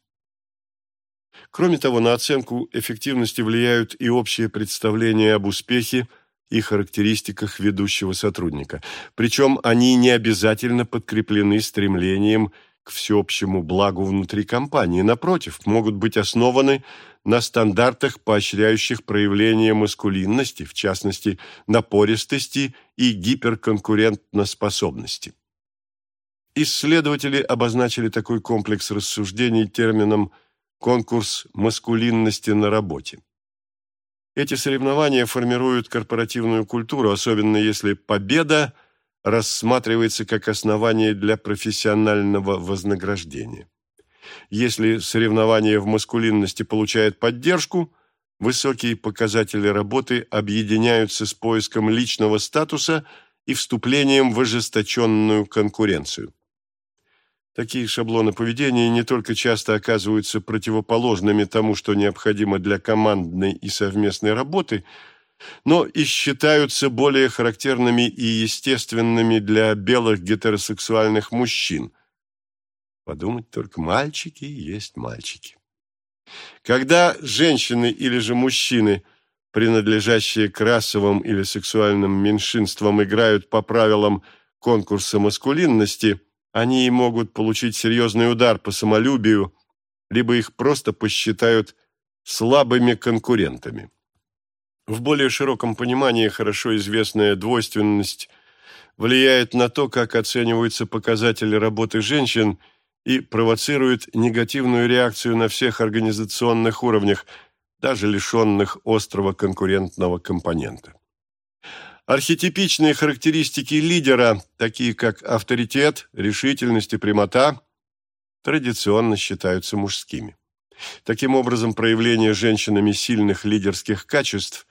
Кроме того, на оценку эффективности влияют и общие представления об успехе и характеристиках ведущего сотрудника. Причем они не обязательно подкреплены стремлением – к всеобщему благу внутри компании. Напротив, могут быть основаны на стандартах, поощряющих проявление маскулинности, в частности, напористости и гиперконкурентноспособности. Исследователи обозначили такой комплекс рассуждений термином «конкурс маскулинности на работе». Эти соревнования формируют корпоративную культуру, особенно если победа – рассматривается как основание для профессионального вознаграждения. Если соревнование в маскулинности получает поддержку, высокие показатели работы объединяются с поиском личного статуса и вступлением в ожесточенную конкуренцию. Такие шаблоны поведения не только часто оказываются противоположными тому, что необходимо для командной и совместной работы – но и считаются более характерными и естественными для белых гетеросексуальных мужчин. Подумать только, мальчики есть мальчики. Когда женщины или же мужчины, принадлежащие к расовым или сексуальным меньшинствам, играют по правилам конкурса маскулинности, они могут получить серьезный удар по самолюбию, либо их просто посчитают слабыми конкурентами. В более широком понимании хорошо известная двойственность влияет на то, как оцениваются показатели работы женщин и провоцирует негативную реакцию на всех организационных уровнях, даже лишенных острого конкурентного компонента. Архетипичные характеристики лидера, такие как авторитет, решительность и прямота, традиционно считаются мужскими. Таким образом, проявление женщинами сильных лидерских качеств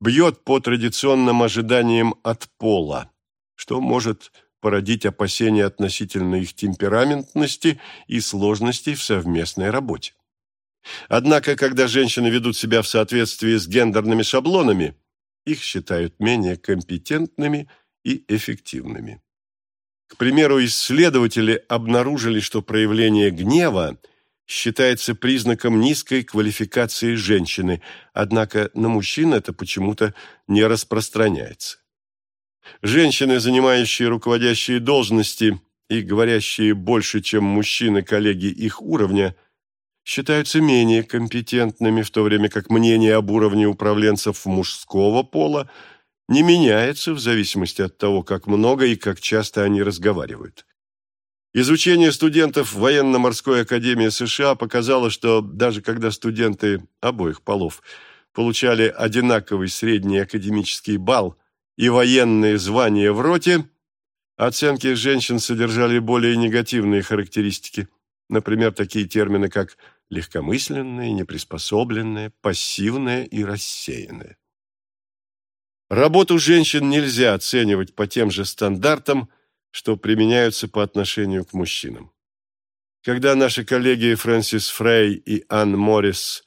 бьет по традиционным ожиданиям от пола, что может породить опасения относительно их темпераментности и сложностей в совместной работе. Однако, когда женщины ведут себя в соответствии с гендерными шаблонами, их считают менее компетентными и эффективными. К примеру, исследователи обнаружили, что проявление гнева – считается признаком низкой квалификации женщины, однако на мужчин это почему-то не распространяется. Женщины, занимающие руководящие должности и говорящие больше, чем мужчины, коллеги их уровня, считаются менее компетентными, в то время как мнение об уровне управленцев мужского пола не меняется в зависимости от того, как много и как часто они разговаривают. Изучение студентов Военно-морской академии США показало, что даже когда студенты обоих полов получали одинаковый средний академический балл и военные звания в роте, Оценки женщин содержали более негативные характеристики, например, такие термины, как легкомысленная, неприспособленная, пассивная и рассеянная. Работу женщин нельзя оценивать по тем же стандартам, что применяются по отношению к мужчинам. Когда наши коллеги Фрэнсис Фрей и Анн Моррис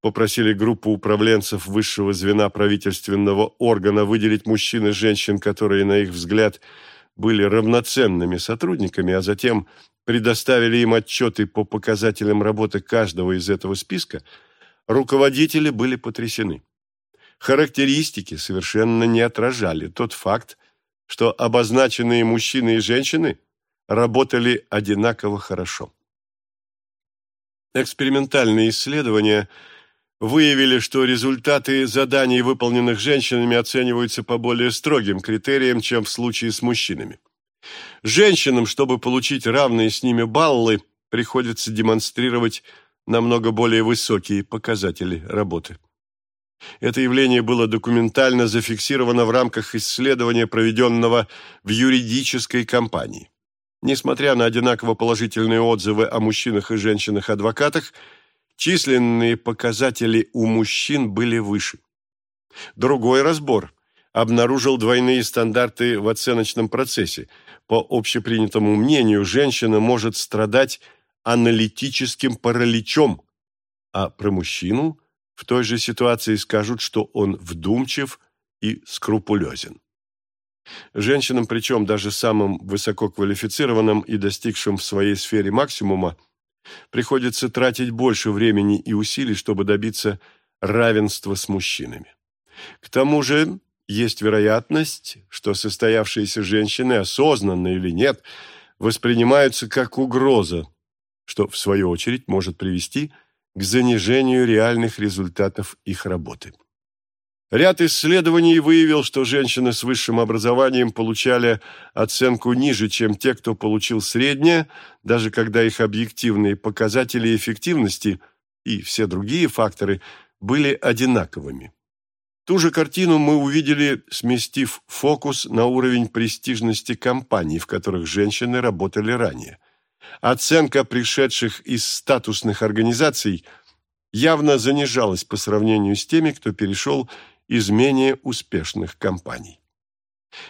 попросили группу управленцев высшего звена правительственного органа выделить мужчин и женщин, которые, на их взгляд, были равноценными сотрудниками, а затем предоставили им отчеты по показателям работы каждого из этого списка, руководители были потрясены. Характеристики совершенно не отражали тот факт, что обозначенные мужчины и женщины работали одинаково хорошо. Экспериментальные исследования выявили, что результаты заданий, выполненных женщинами, оцениваются по более строгим критериям, чем в случае с мужчинами. Женщинам, чтобы получить равные с ними баллы, приходится демонстрировать намного более высокие показатели работы. Это явление было документально зафиксировано в рамках исследования, проведенного в юридической компании. Несмотря на одинаково положительные отзывы о мужчинах и женщинах-адвокатах, численные показатели у мужчин были выше. Другой разбор обнаружил двойные стандарты в оценочном процессе. По общепринятому мнению, женщина может страдать аналитическим параличом, а про мужчину в той же ситуации скажут, что он вдумчив и скрупулезен. Женщинам, причем даже самым высококвалифицированным и достигшим в своей сфере максимума, приходится тратить больше времени и усилий, чтобы добиться равенства с мужчинами. К тому же есть вероятность, что состоявшиеся женщины, осознанно или нет, воспринимаются как угроза, что, в свою очередь, может привести к занижению реальных результатов их работы. Ряд исследований выявил, что женщины с высшим образованием получали оценку ниже, чем те, кто получил среднее, даже когда их объективные показатели эффективности и все другие факторы были одинаковыми. Ту же картину мы увидели, сместив фокус на уровень престижности компаний, в которых женщины работали ранее. Оценка пришедших из статусных организаций явно занижалась по сравнению с теми, кто перешел из менее успешных компаний.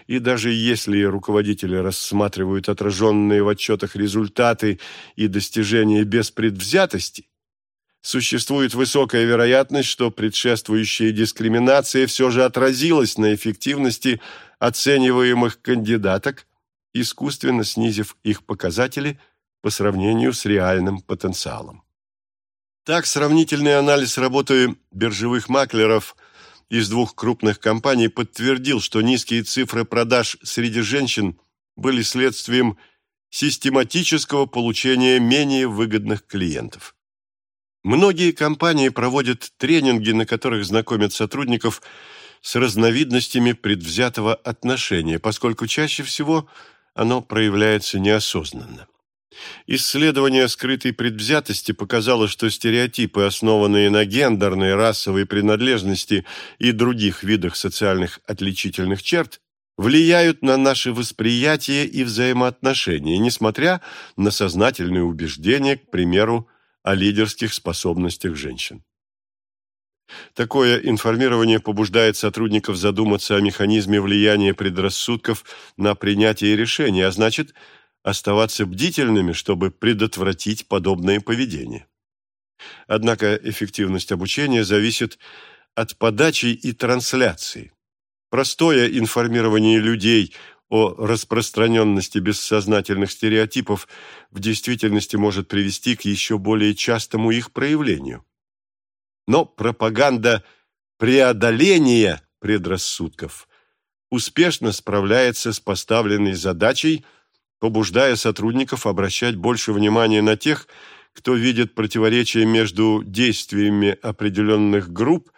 И даже если руководители рассматривают отраженные в отчетах результаты и достижения без предвзятости, существует высокая вероятность, что предшествующая дискриминация все же отразилась на эффективности оцениваемых кандидаток, искусственно снизив их показатели по сравнению с реальным потенциалом. Так, сравнительный анализ работы биржевых маклеров – из двух крупных компаний подтвердил, что низкие цифры продаж среди женщин были следствием систематического получения менее выгодных клиентов. Многие компании проводят тренинги, на которых знакомят сотрудников с разновидностями предвзятого отношения, поскольку чаще всего оно проявляется неосознанно. Исследование скрытой предвзятости показало, что стереотипы, основанные на гендерной, расовой принадлежности и других видах социальных отличительных черт, влияют на наше восприятие и взаимоотношения, несмотря на сознательные убеждения, к примеру, о лидерских способностях женщин. Такое информирование побуждает сотрудников задуматься о механизме влияния предрассудков на принятие решений, а значит – оставаться бдительными, чтобы предотвратить подобное поведение. Однако эффективность обучения зависит от подачи и трансляции. Простое информирование людей о распространенности бессознательных стереотипов в действительности может привести к еще более частому их проявлению. Но пропаганда преодоления предрассудков успешно справляется с поставленной задачей – побуждая сотрудников обращать больше внимания на тех, кто видит противоречия между действиями определенных групп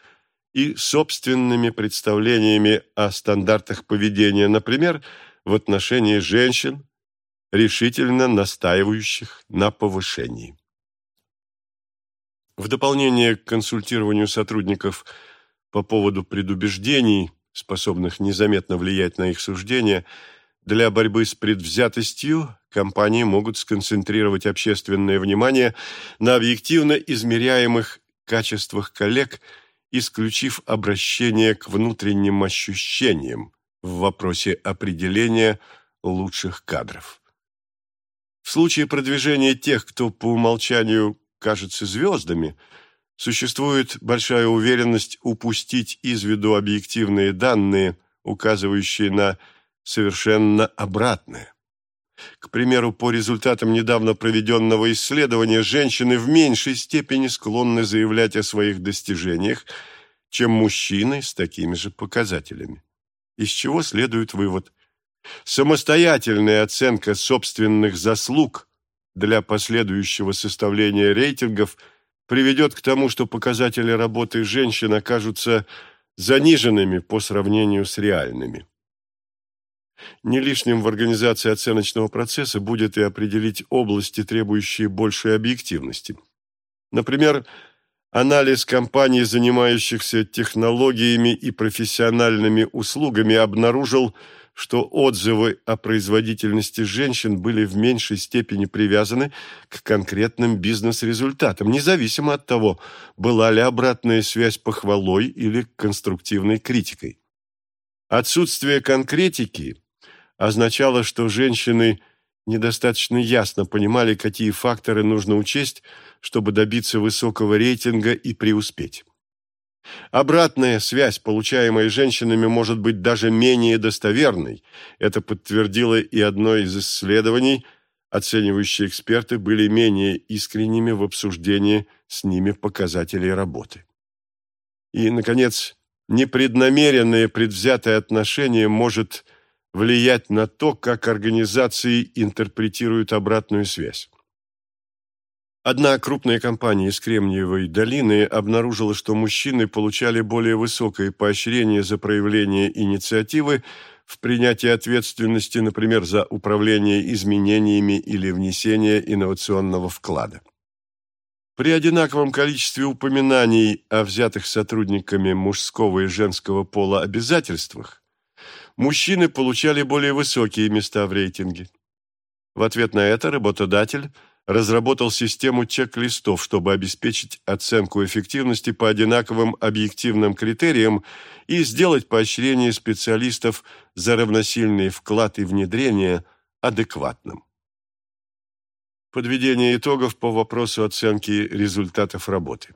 и собственными представлениями о стандартах поведения, например, в отношении женщин, решительно настаивающих на повышении. В дополнение к консультированию сотрудников по поводу предубеждений, способных незаметно влиять на их суждения, Для борьбы с предвзятостью компании могут сконцентрировать общественное внимание на объективно измеряемых качествах коллег, исключив обращение к внутренним ощущениям в вопросе определения лучших кадров. В случае продвижения тех, кто по умолчанию кажется звездами, существует большая уверенность упустить из виду объективные данные, указывающие на совершенно обратное. К примеру, по результатам недавно проведенного исследования, женщины в меньшей степени склонны заявлять о своих достижениях, чем мужчины с такими же показателями. Из чего следует вывод. Самостоятельная оценка собственных заслуг для последующего составления рейтингов приведет к тому, что показатели работы женщин окажутся заниженными по сравнению с реальными. Не лишним в организации оценочного процесса будет и определить области, требующие большей объективности. Например, анализ компаний, занимающихся технологиями и профессиональными услугами, обнаружил, что отзывы о производительности женщин были в меньшей степени привязаны к конкретным бизнес-результатам, независимо от того, была ли обратная связь похвалой или конструктивной критикой. Отсутствие конкретики означало, что женщины недостаточно ясно понимали, какие факторы нужно учесть, чтобы добиться высокого рейтинга и преуспеть. Обратная связь, получаемая женщинами, может быть даже менее достоверной. Это подтвердило и одно из исследований. Оценивающие эксперты были менее искренними в обсуждении с ними показателей работы. И, наконец, непреднамеренное предвзятое отношение может влиять на то, как организации интерпретируют обратную связь. Одна крупная компания из Кремниевой долины обнаружила, что мужчины получали более высокое поощрение за проявление инициативы в принятии ответственности, например, за управление изменениями или внесение инновационного вклада. При одинаковом количестве упоминаний о взятых сотрудниками мужского и женского пола обязательствах мужчины получали более высокие места в рейтинге. В ответ на это работодатель разработал систему чек-листов, чтобы обеспечить оценку эффективности по одинаковым объективным критериям и сделать поощрение специалистов за равносильный вклад и внедрение адекватным. Подведение итогов по вопросу оценки результатов работы.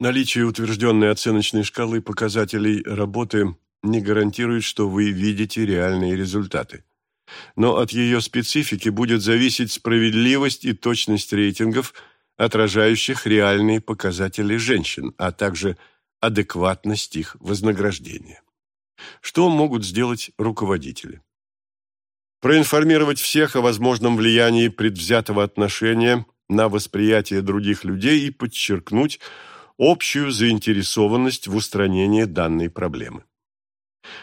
Наличие утвержденной оценочной шкалы показателей работы не гарантирует, что вы видите реальные результаты. Но от ее специфики будет зависеть справедливость и точность рейтингов, отражающих реальные показатели женщин, а также адекватность их вознаграждения. Что могут сделать руководители? Проинформировать всех о возможном влиянии предвзятого отношения на восприятие других людей и подчеркнуть общую заинтересованность в устранении данной проблемы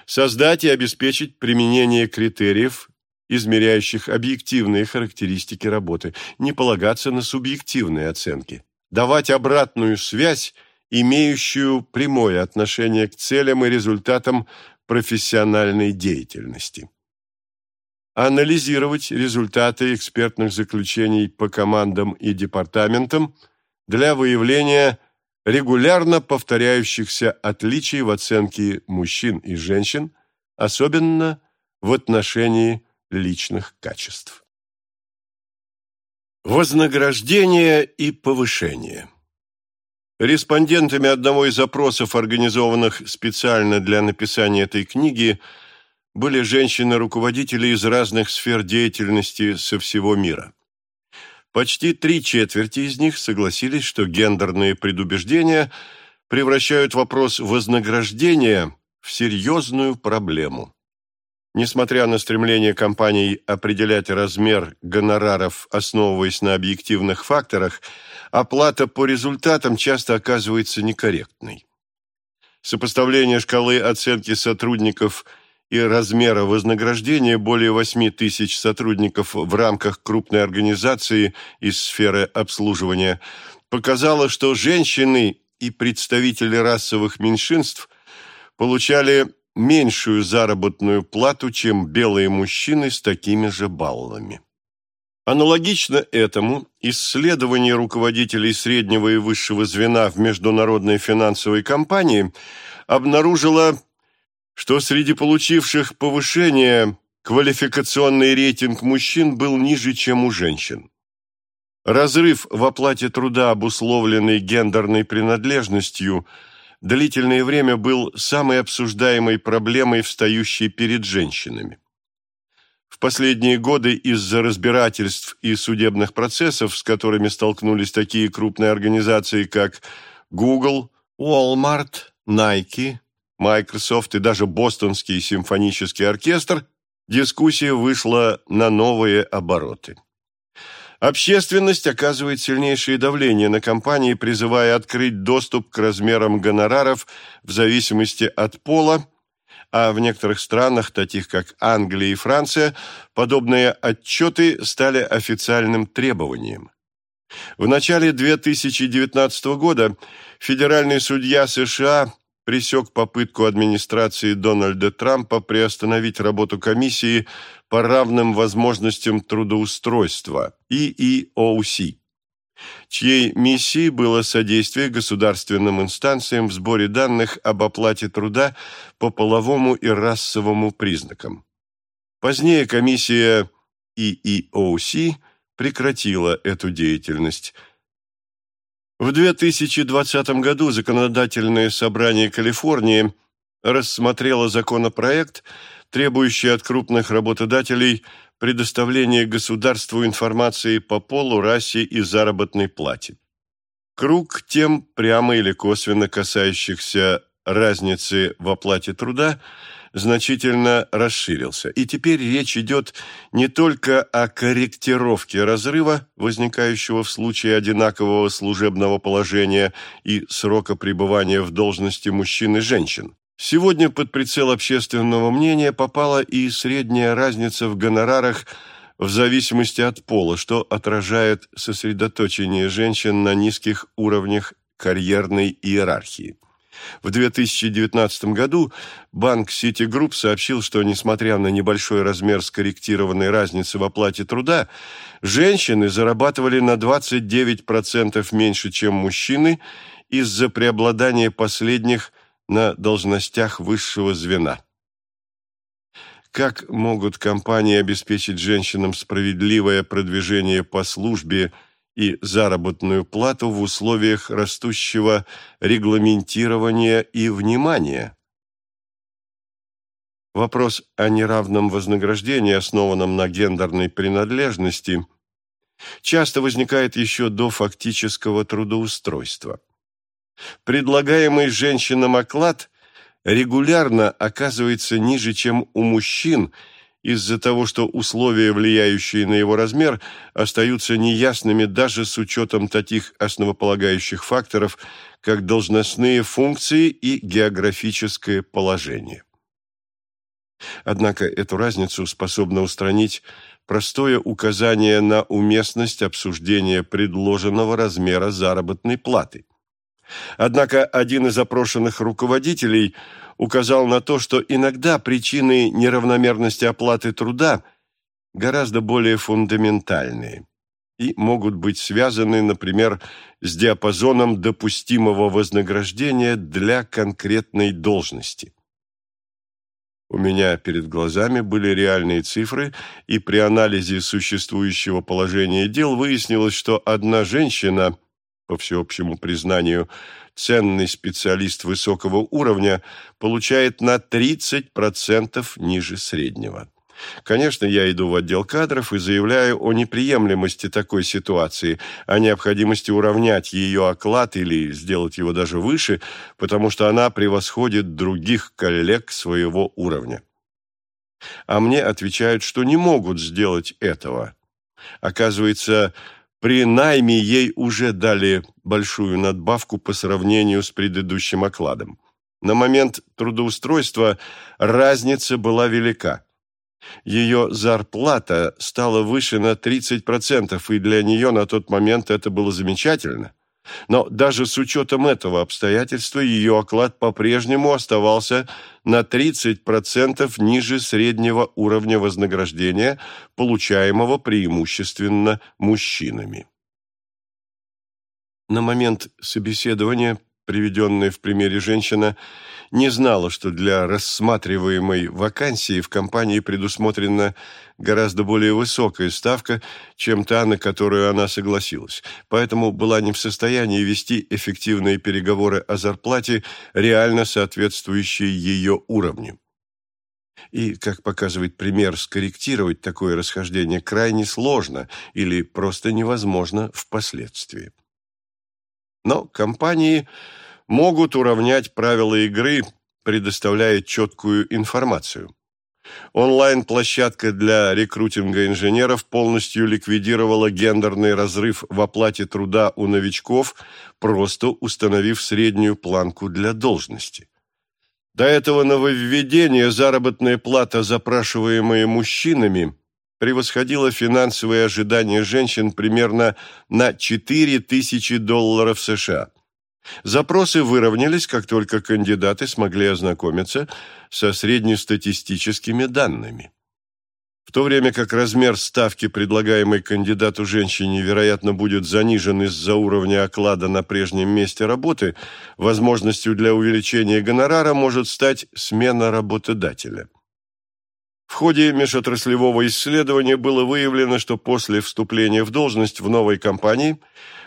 создать и обеспечить применение критериев, измеряющих объективные характеристики работы, не полагаться на субъективные оценки, давать обратную связь, имеющую прямое отношение к целям и результатам профессиональной деятельности. Анализировать результаты экспертных заключений по командам и департаментам для выявления регулярно повторяющихся отличий в оценке мужчин и женщин, особенно в отношении личных качеств. Вознаграждение и повышение. Респондентами одного из опросов, организованных специально для написания этой книги, были женщины-руководители из разных сфер деятельности со всего мира. Почти три четверти из них согласились, что гендерные предубеждения превращают вопрос вознаграждения в серьезную проблему. Несмотря на стремление компаний определять размер гонораров, основываясь на объективных факторах, оплата по результатам часто оказывается некорректной. Сопоставление шкалы оценки сотрудников – и размера вознаграждения более 8 тысяч сотрудников в рамках крупной организации из сферы обслуживания показало, что женщины и представители расовых меньшинств получали меньшую заработную плату, чем белые мужчины с такими же баллами. Аналогично этому исследование руководителей среднего и высшего звена в международной финансовой компании обнаружило, что среди получивших повышение квалификационный рейтинг мужчин был ниже, чем у женщин. Разрыв в оплате труда, обусловленный гендерной принадлежностью, длительное время был самой обсуждаемой проблемой, встающей перед женщинами. В последние годы из-за разбирательств и судебных процессов, с которыми столкнулись такие крупные организации, как Google, Walmart, Nike, Microsoft и даже Бостонский симфонический оркестр, дискуссия вышла на новые обороты. Общественность оказывает сильнейшее давление на компании, призывая открыть доступ к размерам гонораров в зависимости от пола, а в некоторых странах, таких как Англия и Франция, подобные отчеты стали официальным требованием. В начале 2019 года федеральный судья США пресек попытку администрации Дональда Трампа приостановить работу комиссии по равным возможностям трудоустройства EEOC чьей миссией было содействие государственным инстанциям в сборе данных об оплате труда по половому и расовому признакам. Позднее комиссия EEOC прекратила эту деятельность. В 2020 году Законодательное собрание Калифорнии рассмотрело законопроект, требующий от крупных работодателей – предоставление государству информации по полу, расе и заработной плате. Круг тем, прямо или косвенно касающихся разницы в оплате труда, значительно расширился. И теперь речь идет не только о корректировке разрыва, возникающего в случае одинакового служебного положения и срока пребывания в должности мужчин и женщин. Сегодня под прицел общественного мнения попала и средняя разница в гонорарах в зависимости от пола, что отражает сосредоточение женщин на низких уровнях карьерной иерархии. В 2019 году банк Citigroup сообщил, что, несмотря на небольшой размер скорректированной разницы в оплате труда, женщины зарабатывали на 29% меньше, чем мужчины, из-за преобладания последних на должностях высшего звена. Как могут компании обеспечить женщинам справедливое продвижение по службе и заработную плату в условиях растущего регламентирования и внимания? Вопрос о неравном вознаграждении, основанном на гендерной принадлежности, часто возникает еще до фактического трудоустройства. Предлагаемый женщинам оклад регулярно оказывается ниже, чем у мужчин, из-за того, что условия, влияющие на его размер, остаются неясными даже с учетом таких основополагающих факторов, как должностные функции и географическое положение. Однако эту разницу способно устранить простое указание на уместность обсуждения предложенного размера заработной платы. Однако один из опрошенных руководителей указал на то, что иногда причины неравномерности оплаты труда гораздо более фундаментальные и могут быть связаны, например, с диапазоном допустимого вознаграждения для конкретной должности. У меня перед глазами были реальные цифры, и при анализе существующего положения дел выяснилось, что одна женщина – по всеобщему признанию, ценный специалист высокого уровня получает на 30% ниже среднего. Конечно, я иду в отдел кадров и заявляю о неприемлемости такой ситуации, о необходимости уравнять ее оклад или сделать его даже выше, потому что она превосходит других коллег своего уровня. А мне отвечают, что не могут сделать этого. Оказывается, при найме ей уже дали большую надбавку по сравнению с предыдущим окладом. На момент трудоустройства разница была велика. Ее зарплата стала выше на 30%, и для нее на тот момент это было замечательно. Но даже с учетом этого обстоятельства ее оклад по-прежнему оставался на 30% ниже среднего уровня вознаграждения, получаемого преимущественно мужчинами. На момент собеседования приведенная в примере женщина не знала, что для рассматриваемой вакансии в компании предусмотрена гораздо более высокая ставка, чем та, на которую она согласилась, поэтому была не в состоянии вести эффективные переговоры о зарплате, реально соответствующей ее уровню. И, как показывает пример, скорректировать такое расхождение крайне сложно или просто невозможно впоследствии. Но компании могут уравнять правила игры, предоставляя четкую информацию. Онлайн-площадка для рекрутинга инженеров полностью ликвидировала гендерный разрыв в оплате труда у новичков, просто установив среднюю планку для должности. До этого нововведения заработная плата, запрашиваемая мужчинами, превосходила финансовые ожидания женщин примерно на 4000 долларов США. Запросы выровнялись, как только кандидаты смогли ознакомиться со среднестатистическими данными. В то время как размер ставки, предлагаемой кандидату женщине, вероятно, будет занижен из-за уровня оклада на прежнем месте работы, возможностью для увеличения гонорара может стать смена работодателя. В ходе межотраслевого исследования было выявлено, что после вступления в должность в новой компании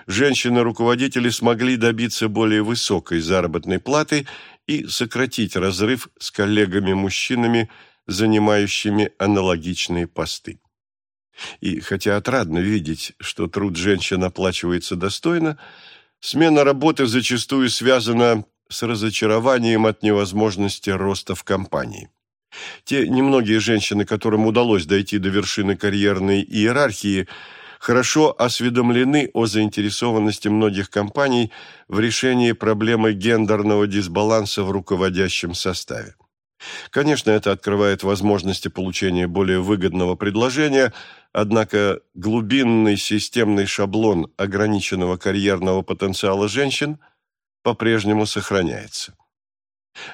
женщины-руководители смогли добиться более высокой заработной платы и сократить разрыв с коллегами-мужчинами, занимающими аналогичные посты. И хотя отрадно видеть, что труд женщин оплачивается достойно, смена работы зачастую связана с разочарованием от невозможности роста в компании. Те немногие женщины, которым удалось дойти до вершины карьерной иерархии, хорошо осведомлены о заинтересованности многих компаний в решении проблемы гендерного дисбаланса в руководящем составе. Конечно, это открывает возможности получения более выгодного предложения, однако глубинный системный шаблон ограниченного карьерного потенциала женщин по-прежнему сохраняется.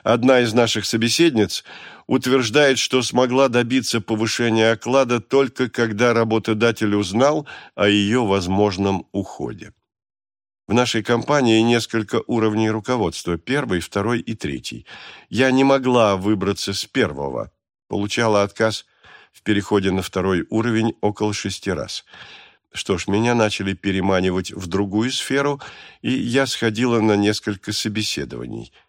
Одна из наших собеседниц утверждает, что смогла добиться повышения оклада только когда работодатель узнал о ее возможном уходе. В нашей компании несколько уровней руководства, первый, второй и третий. Я не могла выбраться с первого, получала отказ в переходе на второй уровень около шести раз. Что ж, меня начали переманивать в другую сферу, и я сходила на несколько собеседований –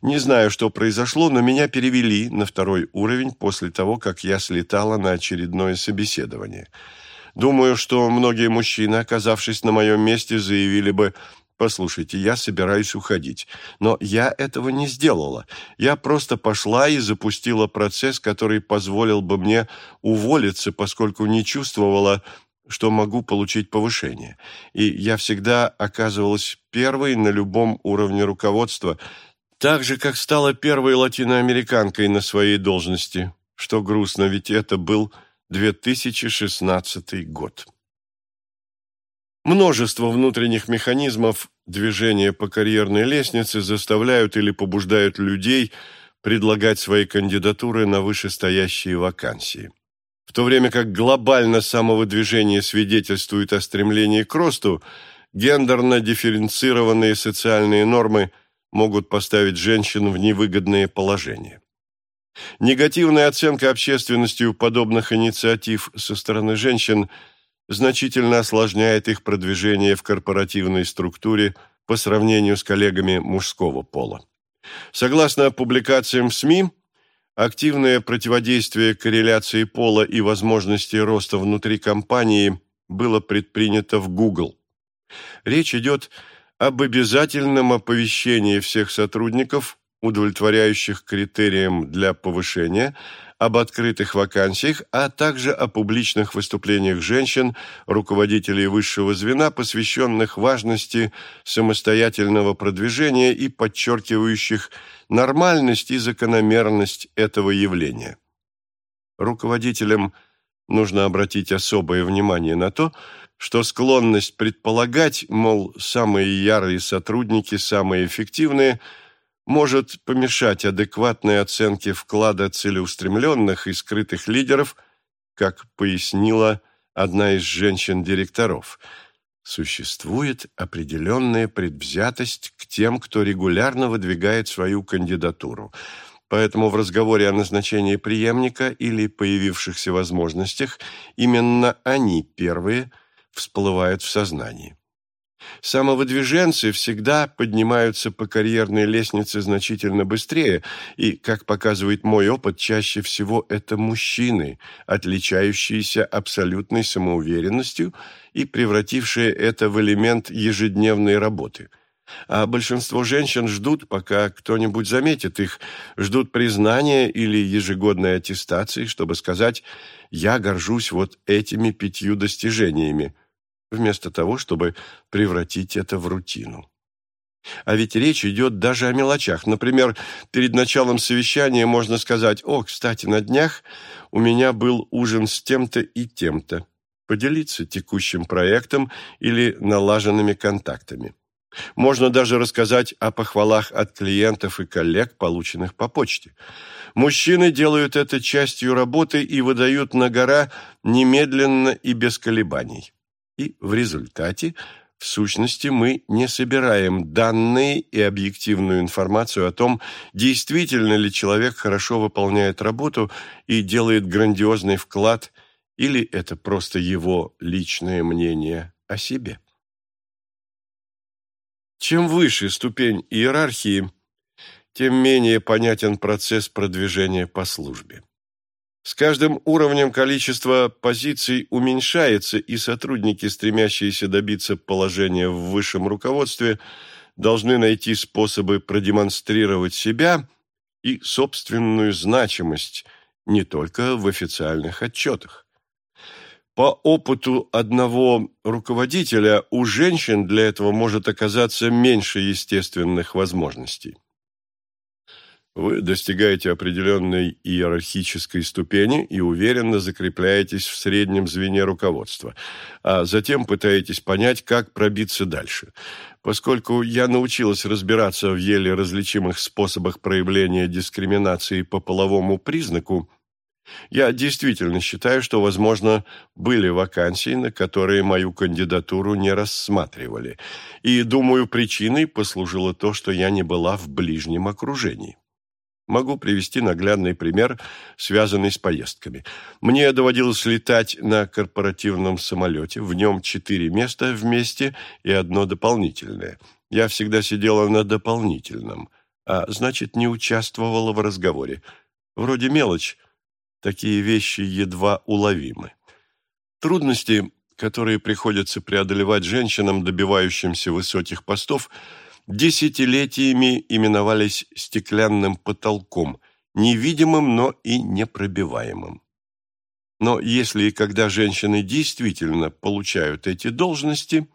не знаю, что произошло, но меня перевели на второй уровень после того, как я слетала на очередное собеседование. Думаю, что многие мужчины, оказавшись на моем месте, заявили бы «Послушайте, я собираюсь уходить». Но я этого не сделала. Я просто пошла и запустила процесс, который позволил бы мне уволиться, поскольку не чувствовала, что могу получить повышение. И я всегда оказывалась первой на любом уровне руководства – так же, как стала первой латиноамериканкой на своей должности, что грустно, ведь это был 2016 год. Множество внутренних механизмов движения по карьерной лестнице заставляют или побуждают людей предлагать свои кандидатуры на вышестоящие вакансии. В то время как глобально самовыдвижение свидетельствует о стремлении к росту, гендерно дифференцированные социальные нормы – могут поставить женщин в невыгодное положение. Негативная оценка общественностью подобных инициатив со стороны женщин значительно осложняет их продвижение в корпоративной структуре по сравнению с коллегами мужского пола. Согласно публикациям в СМИ, активное противодействие корреляции пола и возможности роста внутри компании было предпринято в Google. Речь идет о об обязательном оповещении всех сотрудников, удовлетворяющих критериям для повышения, об открытых вакансиях, а также о публичных выступлениях женщин, руководителей высшего звена, посвященных важности самостоятельного продвижения и подчеркивающих нормальность и закономерность этого явления. Руководителям Нужно обратить особое внимание на то, склонность предполагать, мол, самые ярые сотрудники, самые эффективные, может помешать адекватной оценке вклада целеустремленных и скрытых лидеров, как пояснила одна из женщин-директоров. Существует определенная предвзятость к тем, кто регулярно выдвигает свою кандидатуру – Поэтому в разговоре о назначении преемника или появившихся возможностях именно они первые всплывают в сознании. Самовыдвиженцы всегда поднимаются по карьерной лестнице значительно быстрее, и, как показывает мой опыт, чаще всего это мужчины, отличающиеся абсолютной самоуверенностью и превратившие это в элемент ежедневной работы – а большинство женщин ждут, пока кто-нибудь заметит их, ждут признания или ежегодной аттестации, чтобы сказать «я горжусь вот этими пятью достижениями», вместо того, чтобы превратить это в рутину. А ведь речь идет даже о мелочах. Например, перед началом совещания можно сказать «О, кстати, на днях у меня был ужин с тем-то и тем-то», поделиться текущим проектом или налаженными контактами. Можно даже рассказать о похвалах от клиентов и коллег, полученных по почте. Мужчины делают это частью работы и выдают на гора немедленно и без колебаний. И в результате, в сущности, мы не собираем данные и объективную информацию о том, действительно ли человек хорошо выполняет работу и делает грандиозный вклад, или это просто его личное мнение о себе. Чем выше ступень иерархии, тем менее понятен процесс продвижения по службе. С каждым уровнем количество позиций уменьшается, и сотрудники, стремящиеся добиться положения в высшем руководстве, должны найти способы продемонстрировать себя и собственную значимость не только в официальных отчетах. По опыту одного руководителя у женщин для этого может оказаться меньше естественных возможностей. Вы достигаете определенной иерархической ступени и уверенно закрепляетесь в среднем звене руководства, а затем пытаетесь понять, как пробиться дальше. Поскольку я научилась разбираться в еле различимых способах проявления дискриминации по половому признаку, я действительно считаю, что, возможно, были вакансии, на которые мою кандидатуру не рассматривали. И, думаю, причиной послужило то, что я не была в ближнем окружении. Могу привести наглядный пример, связанный с поездками. Мне доводилось летать на корпоративном самолете, в нем четыре места вместе и одно дополнительное. Я всегда сидела на дополнительном, а значит, не участвовала в разговоре. Вроде мелочь, такие вещи едва уловимы. Трудности, которые приходится преодолевать женщинам, добивающимся высоких постов, десятилетиями именовались стеклянным потолком, невидимым, но и непробиваемым. Но если и когда женщины действительно получают эти должности,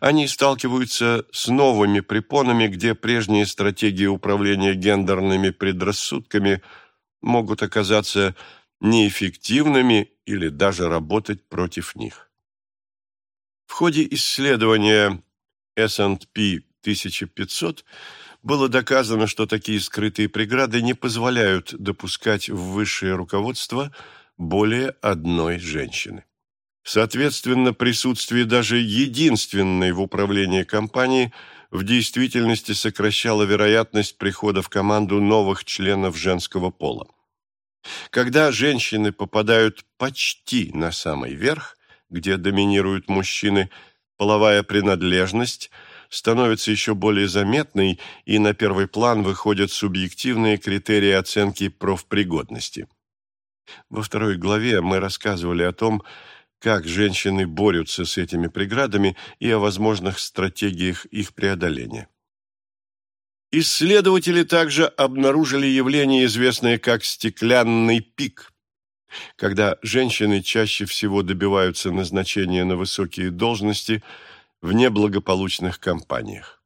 они сталкиваются с новыми препонами, где прежние стратегии управления гендерными предрассудками – могут оказаться неэффективными или даже работать против них. В ходе исследования S&P 1500 было доказано, что такие скрытые преграды не позволяют допускать в высшее руководство более одной женщины. Соответственно, присутствие даже единственной в управлении компании в действительности сокращало вероятность прихода в команду новых членов женского пола. Когда женщины попадают почти на самый верх, где доминируют мужчины, половая принадлежность становится еще более заметной, и на первый план выходят субъективные критерии оценки профпригодности. Во второй главе мы рассказывали о том, как женщины борются с этими преградами и о возможных стратегиях их преодоления. Исследователи также обнаружили явление, известное как «стеклянный пик», когда женщины чаще всего добиваются назначения на высокие должности в неблагополучных компаниях.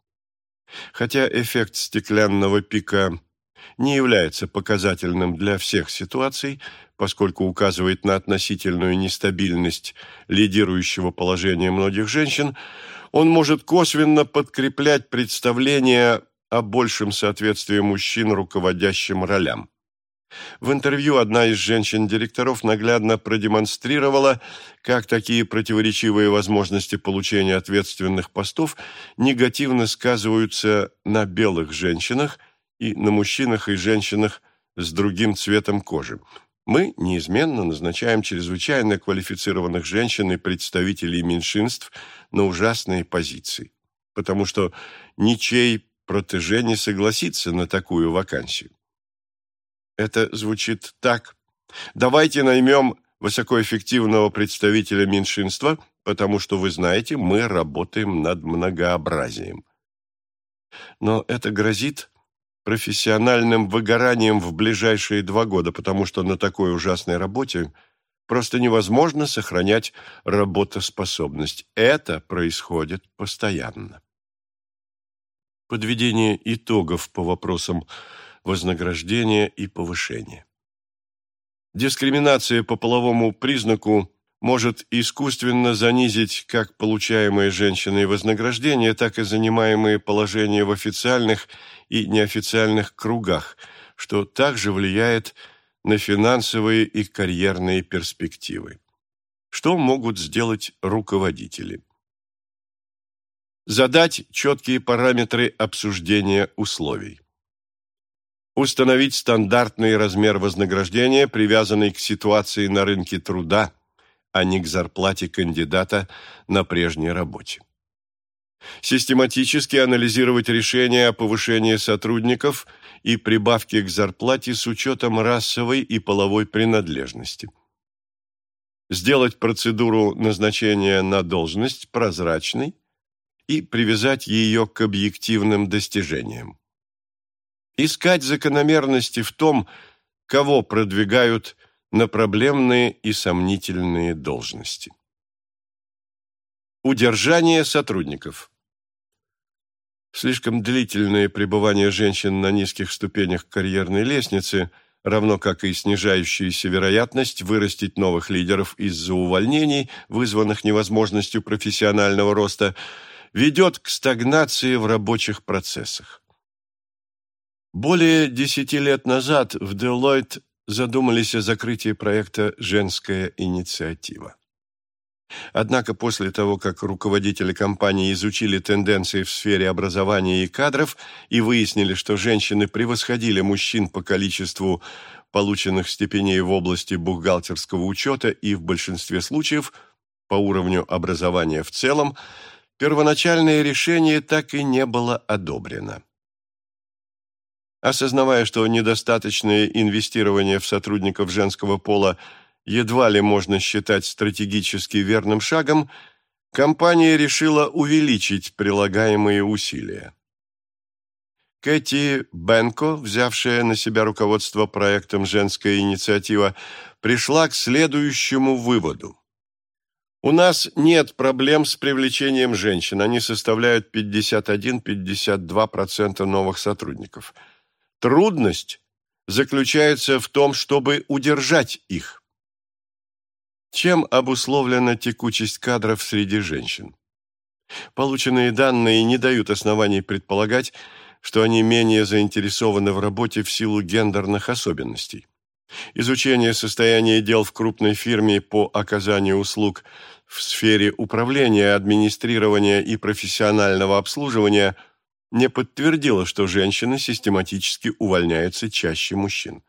Хотя эффект стеклянного пика не является показательным для всех ситуаций, поскольку указывает на относительную нестабильность лидирующего положения многих женщин, он может косвенно подкреплять представление о большем соответствии мужчин руководящим ролям. В интервью одна из женщин-директоров наглядно продемонстрировала, как такие противоречивые возможности получения ответственных постов негативно сказываются на белых женщинах и на мужчинах и женщинах с другим цветом кожи. Мы неизменно назначаем чрезвычайно квалифицированных женщин и представителей меньшинств на ужасные позиции, потому что ничей протеже не согласится на такую вакансию. Это звучит так. Давайте наймем высокоэффективного представителя меньшинства, потому что, вы знаете, мы работаем над многообразием. Но это грозит профессиональным выгоранием в ближайшие два года, потому что на такой ужасной работе просто невозможно сохранять работоспособность. Это происходит постоянно. Подведение итогов по вопросам вознаграждения и повышения. Дискриминация по половому признаку может искусственно занизить как получаемые женщиной вознаграждения, так и занимаемые положения в официальных и неофициальных кругах, что также влияет на финансовые и карьерные перспективы. Что могут сделать руководители? Задать четкие параметры обсуждения условий. Установить стандартный размер вознаграждения, привязанный к ситуации на рынке труда, а не к зарплате кандидата на прежней работе. Систематически анализировать решения о повышении сотрудников и прибавке к зарплате с учетом расовой и половой принадлежности. Сделать процедуру назначения на должность прозрачной и привязать ее к объективным достижениям. Искать закономерности в том, кого продвигают на проблемные и сомнительные должности. Удержание сотрудников. Слишком длительное пребывание женщин на низких ступенях карьерной лестницы, равно как и снижающаяся вероятность вырастить новых лидеров из-за увольнений, вызванных невозможностью профессионального роста, ведет к стагнации в рабочих процессах. Более десяти лет назад в Deloitte задумались о закрытии проекта «Женская инициатива». Однако после того, как руководители компании изучили тенденции в сфере образования и кадров и выяснили, что женщины превосходили мужчин по количеству полученных степеней в области бухгалтерского учета и в большинстве случаев по уровню образования в целом, первоначальное решение так и не было одобрено. Осознавая, что недостаточное инвестирование в сотрудников женского пола едва ли можно считать стратегически верным шагом, компания решила увеличить прилагаемые усилия. Кэти Бенко, взявшая на себя руководство проектом «Женская инициатива», пришла к следующему выводу. У нас нет проблем с привлечением женщин, они составляют 51-52% новых сотрудников – Трудность заключается в том, чтобы удержать их. Чем обусловлена текучесть кадров среди женщин? Полученные данные не дают оснований предполагать, что они менее заинтересованы в работе в силу гендерных особенностей. Изучение состояния дел в крупной фирме по оказанию услуг в сфере управления, администрирования и профессионального обслуживания – не подтвердило, что женщины систематически увольняются чаще мужчин.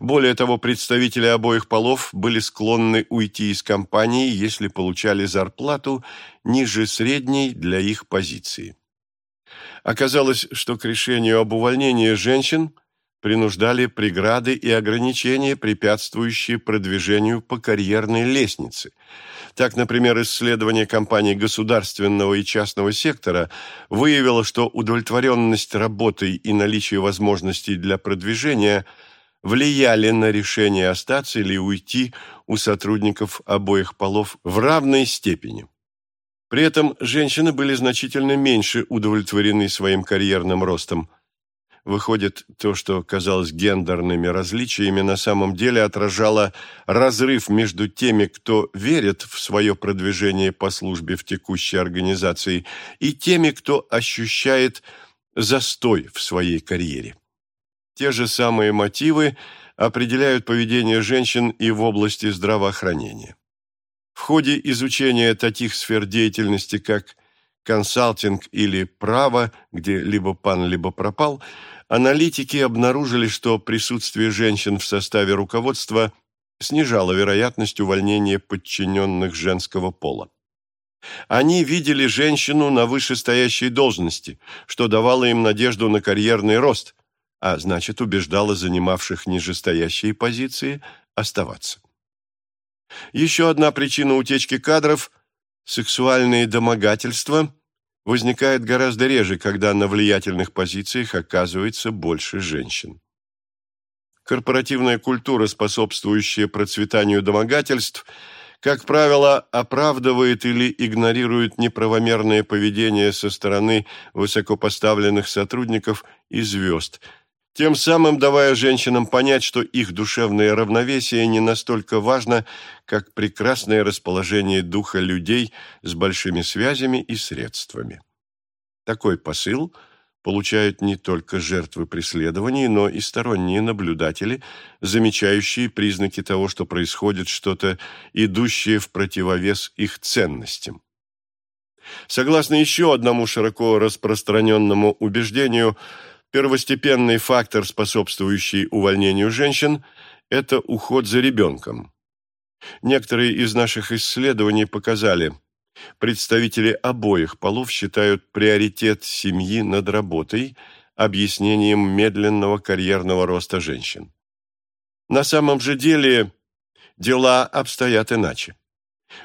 Более того, представители обоих полов были склонны уйти из компании, если получали зарплату ниже средней для их позиции. Оказалось, что к решению об увольнении женщин принуждали преграды и ограничения, препятствующие продвижению по карьерной лестнице – так, например, исследование компаний государственного и частного сектора выявило, что удовлетворенность работой и наличие возможностей для продвижения влияли на решение остаться или уйти у сотрудников обоих полов в равной степени. При этом женщины были значительно меньше удовлетворены своим карьерным ростом. Выходит, то, что казалось гендерными различиями, на самом деле отражало разрыв между теми, кто верит в свое продвижение по службе в текущей организации, и теми, кто ощущает застой в своей карьере. Те же самые мотивы определяют поведение женщин и в области здравоохранения. В ходе изучения таких сфер деятельности, как консалтинг или право, где либо пан, либо пропал, аналитики обнаружили, что присутствие женщин в составе руководства снижало вероятность увольнения подчиненных женского пола. Они видели женщину на вышестоящей должности, что давало им надежду на карьерный рост, а значит, убеждало занимавших нижестоящие позиции оставаться. Еще одна причина утечки кадров – сексуальные домогательства – возникает гораздо реже, когда на влиятельных позициях оказывается больше женщин. Корпоративная культура, способствующая процветанию домогательств, как правило, оправдывает или игнорирует неправомерное поведение со стороны высокопоставленных сотрудников и звезд – тем самым давая женщинам понять, что их душевное равновесие не настолько важно, как прекрасное расположение духа людей с большими связями и средствами. Такой посыл получают не только жертвы преследований, но и сторонние наблюдатели, замечающие признаки того, что происходит что-то, идущее в противовес их ценностям. Согласно еще одному широко распространенному убеждению – Первостепенный фактор, способствующий увольнению женщин, это уход за ребенком. Некоторые из наших исследований показали, представители обоих полов считают приоритет семьи над работой объяснением медленного карьерного роста женщин. На самом же деле дела обстоят иначе.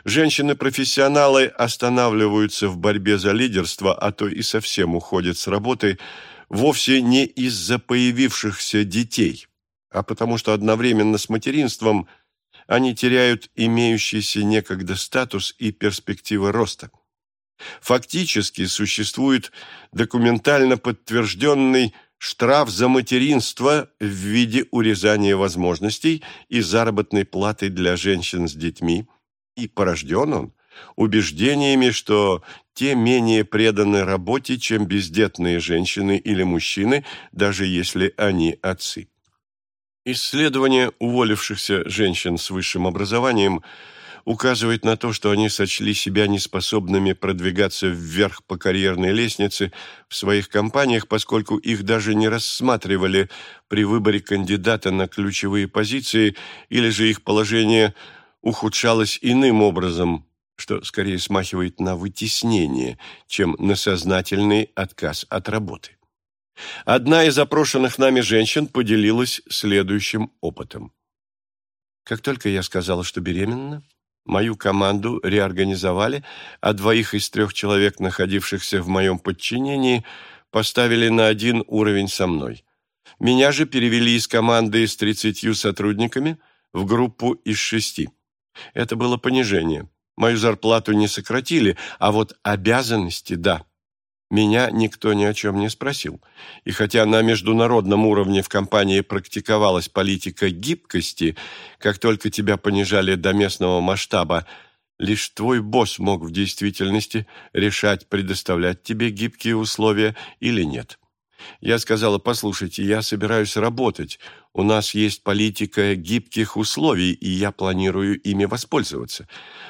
Женщины-профессионалы останавливаются в борьбе за лидерство, а то и совсем уходят с работы – вовсе не из-за появившихся детей, а потому что одновременно с материнством они теряют имеющийся некогда статус и перспективы роста. Фактически существует документально подтвержденный штраф за материнство в виде урезания возможностей и заработной платы для женщин с детьми, и порожден он убеждениями, что те менее преданы работе, чем бездетные женщины или мужчины, даже если они отцы. Исследование уволившихся женщин с высшим образованием указывает на то, что они сочли себя неспособными продвигаться вверх по карьерной лестнице в своих компаниях, поскольку их даже не рассматривали при выборе кандидата на ключевые позиции, или же их положение ухудшалось иным образом, что скорее смахивает на вытеснение, чем на сознательный отказ от работы. Одна из опрошенных нами женщин поделилась следующим опытом. Как только я сказала, что беременна, мою команду реорганизовали, а двоих из трех человек, находившихся в моем подчинении, поставили на один уровень со мной. Меня же перевели из команды с 30 сотрудниками в группу из шести. Это было понижение. Мою зарплату не сократили, а вот обязанности – да. Меня никто ни о чем не спросил. И хотя на международном уровне в компании практиковалась политика гибкости, как только тебя понижали до местного масштаба, лишь твой босс мог в действительности решать, предоставлять тебе гибкие условия или нет. Я сказала, послушайте, я собираюсь работать. У нас есть политика гибких условий, и я планирую ими воспользоваться.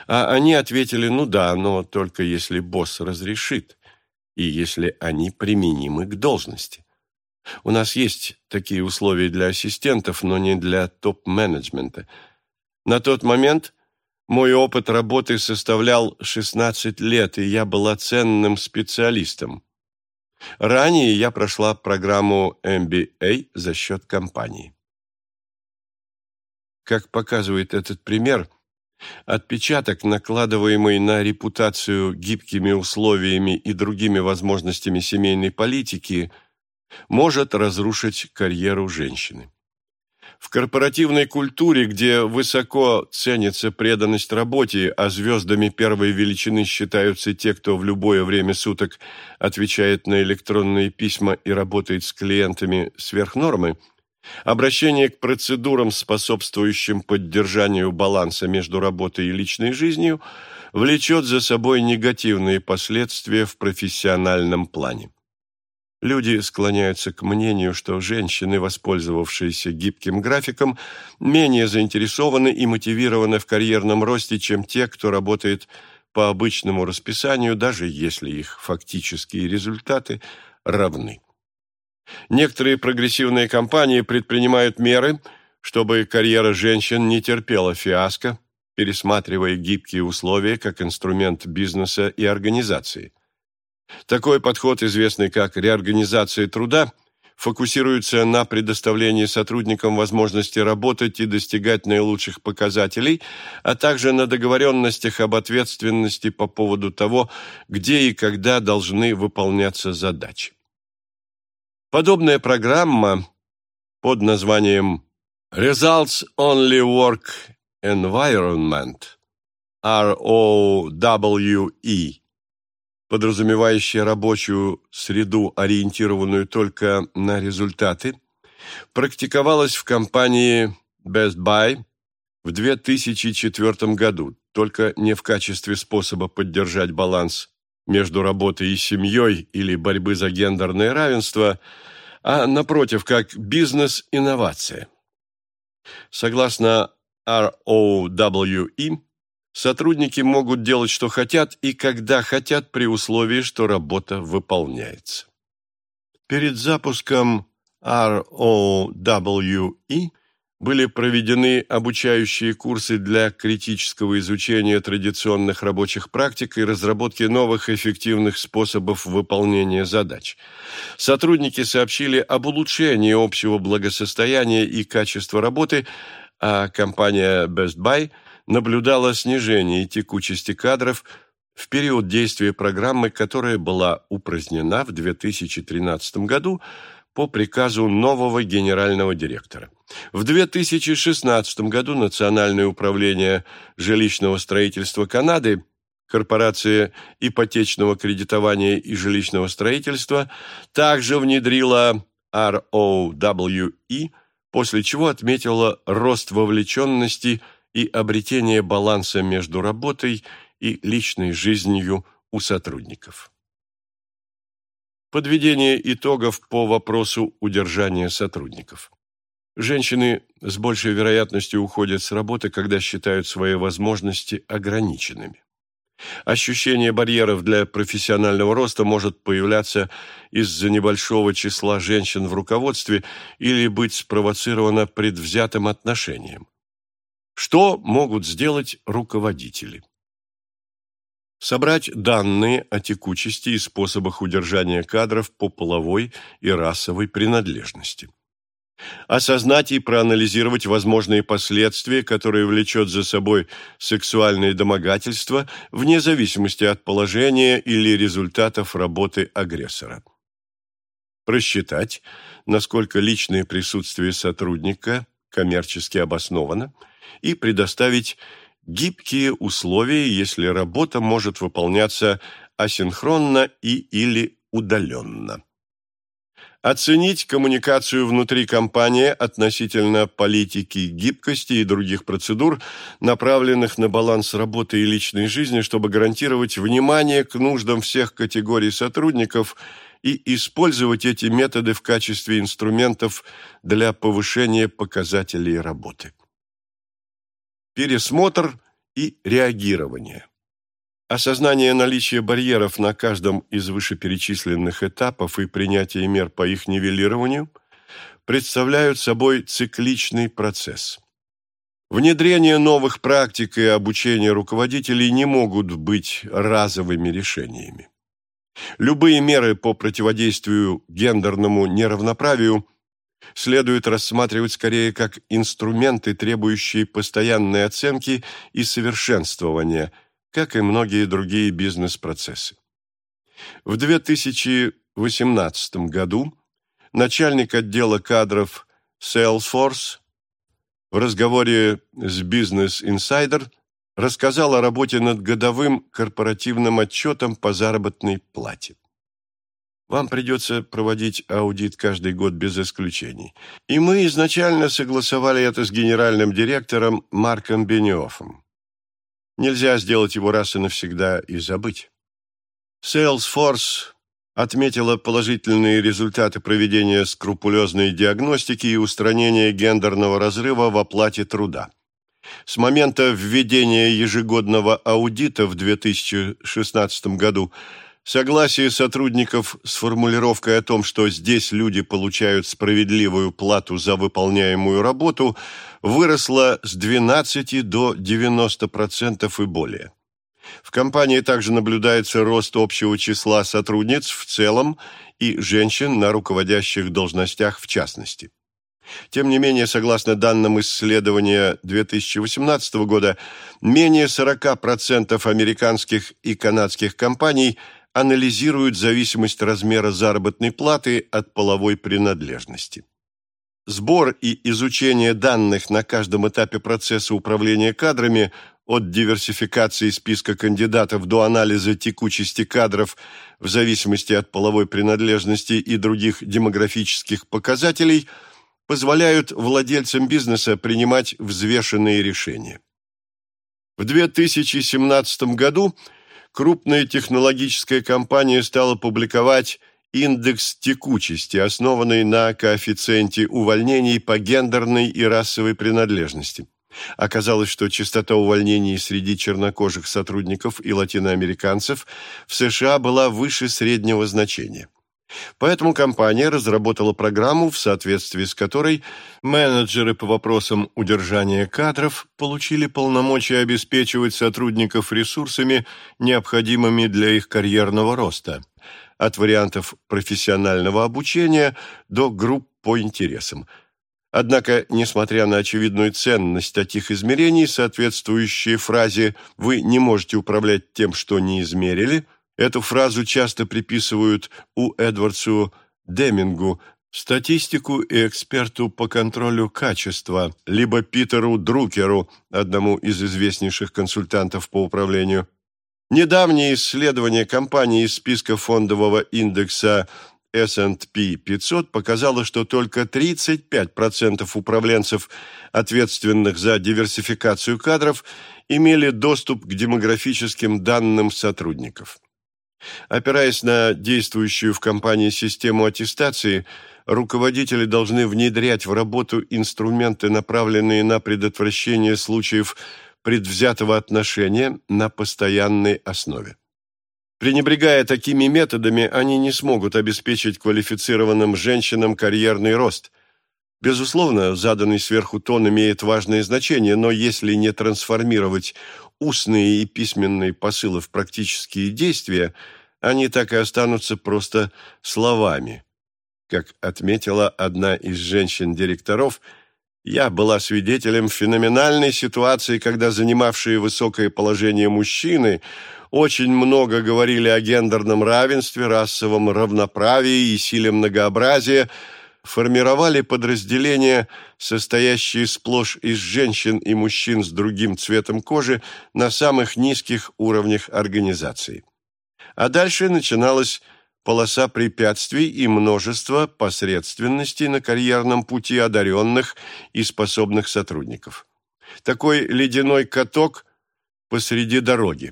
А они ответили, ну да, но только если босс разрешит, и если они применимы к должности. У нас есть такие условия для ассистентов, но не для топ-менеджмента. На тот момент мой опыт работы составлял 16 лет, и я была ценным специалистом. Ранее я прошла программу MBA за счет компании. Как показывает этот пример, отпечаток, накладываемый на репутацию гибкими условиями и другими возможностями семейной политики, может разрушить карьеру женщины. В корпоративной культуре, где высоко ценится преданность работе, а звездами первой величины считаются те, кто в любое время суток отвечает на электронные письма и работает с клиентами сверх нормы, обращение к процедурам, способствующим поддержанию баланса между работой и личной жизнью, влечет за собой негативные последствия в профессиональном плане. Люди склоняются к мнению, что женщины, воспользовавшиеся гибким графиком, менее заинтересованы и мотивированы в карьерном росте, чем те, кто работает по обычному расписанию, даже если их фактические результаты равны. Некоторые прогрессивные компании предпринимают меры, чтобы карьера женщин не терпела фиаско, пересматривая гибкие условия как инструмент бизнеса и организации. Такой подход, известный как реорганизация труда, фокусируется на предоставлении сотрудникам возможности работать и достигать наилучших показателей, а также на договоренностях об ответственности по поводу того, где и когда должны выполняться задачи. Подобная программа под названием Results Only Work Environment ROWE подразумевающая рабочую среду, ориентированную только на результаты, практиковалась в компании Best Buy в 2004 году, только не в качестве способа поддержать баланс между работой и семьей или борьбы за гендерное равенство, а, напротив, как бизнес-инновация. Согласно ROWE, Сотрудники могут делать, что хотят и когда хотят, при условии, что работа выполняется. Перед запуском ROWE были проведены обучающие курсы для критического изучения традиционных рабочих практик и разработки новых эффективных способов выполнения задач. Сотрудники сообщили об улучшении общего благосостояния и качества работы, а компания Best Buy – наблюдала снижение текучести кадров в период действия программы, которая была упразднена в 2013 году по приказу нового генерального директора. В 2016 году Национальное управление жилищного строительства Канады Корпорация ипотечного кредитования и жилищного строительства также внедрила ROWE, после чего отметила рост вовлеченности и обретение баланса между работой и личной жизнью у сотрудников. Подведение итогов по вопросу удержания сотрудников. Женщины с большей вероятностью уходят с работы, когда считают свои возможности ограниченными. Ощущение барьеров для профессионального роста может появляться из-за небольшого числа женщин в руководстве или быть спровоцировано предвзятым отношением. Что могут сделать руководители? Собрать данные о текучести и способах удержания кадров по половой и расовой принадлежности. Осознать и проанализировать возможные последствия, которые влечет за собой сексуальное домогательство, вне зависимости от положения или результатов работы агрессора. Просчитать, насколько личное присутствие сотрудника коммерчески обосновано – и предоставить гибкие условия, если работа может выполняться асинхронно и или удаленно. Оценить коммуникацию внутри компании относительно политики гибкости и других процедур, направленных на баланс работы и личной жизни, чтобы гарантировать внимание к нуждам всех категорий сотрудников и использовать эти методы в качестве инструментов для повышения показателей работы пересмотр и реагирование. Осознание наличия барьеров на каждом из вышеперечисленных этапов и принятие мер по их нивелированию представляют собой цикличный процесс. Внедрение новых практик и обучение руководителей не могут быть разовыми решениями. Любые меры по противодействию гендерному неравноправию следует рассматривать скорее как инструменты, требующие постоянной оценки и совершенствования, как и многие другие бизнес-процессы. В 2018 году начальник отдела кадров Salesforce в разговоре с Business Insider рассказал о работе над годовым корпоративным отчетом по заработной плате. Вам придется проводить аудит каждый год без исключений. И мы изначально согласовали это с генеральным директором Марком Бениофом. Нельзя сделать его раз и навсегда и забыть. Salesforce отметила положительные результаты проведения скрупулезной диагностики и устранения гендерного разрыва в оплате труда. С момента введения ежегодного аудита в 2016 году согласие сотрудников с формулировкой о том, что здесь люди получают справедливую плату за выполняемую работу, выросло с 12 до 90% и более. В компании также наблюдается рост общего числа сотрудниц в целом и женщин на руководящих должностях в частности. Тем не менее, согласно данным исследования 2018 года, менее 40% американских и канадских компаний анализируют зависимость размера заработной платы от половой принадлежности. Сбор и изучение данных на каждом этапе процесса управления кадрами от диверсификации списка кандидатов до анализа текучести кадров в зависимости от половой принадлежности и других демографических показателей позволяют владельцам бизнеса принимать взвешенные решения. В 2017 году крупная технологическая компания стала публиковать индекс текучести, основанный на коэффициенте увольнений по гендерной и расовой принадлежности. Оказалось, что частота увольнений среди чернокожих сотрудников и латиноамериканцев в США была выше среднего значения. Поэтому компания разработала программу, в соответствии с которой менеджеры по вопросам удержания кадров получили полномочия обеспечивать сотрудников ресурсами, необходимыми для их карьерного роста, от вариантов профессионального обучения до групп по интересам – Однако, несмотря на очевидную ценность таких измерений, соответствующие фразе «вы не можете управлять тем, что не измерили», эту фразу часто приписывают у Эдвардсу Демингу, статистику и эксперту по контролю качества, либо Питеру Друкеру, одному из известнейших консультантов по управлению. Недавнее исследование компании из списка фондового индекса S&P 500 показало, что только 35% управленцев, ответственных за диверсификацию кадров, имели доступ к демографическим данным сотрудников. Опираясь на действующую в компании систему аттестации, руководители должны внедрять в работу инструменты, направленные на предотвращение случаев предвзятого отношения на постоянной основе. Пренебрегая такими методами, они не смогут обеспечить квалифицированным женщинам карьерный рост. Безусловно, заданный сверху тон имеет важное значение, но если не трансформировать устные и письменные посылы в практические действия, они так и останутся просто словами. Как отметила одна из женщин-директоров, я была свидетелем феноменальной ситуации, когда занимавшие высокое положение мужчины – очень много говорили о гендерном равенстве, расовом равноправии и силе многообразия, формировали подразделения, состоящие сплошь из женщин и мужчин с другим цветом кожи на самых низких уровнях организации. А дальше начиналась полоса препятствий и множество посредственностей на карьерном пути одаренных и способных сотрудников. Такой ледяной каток посреди дороги.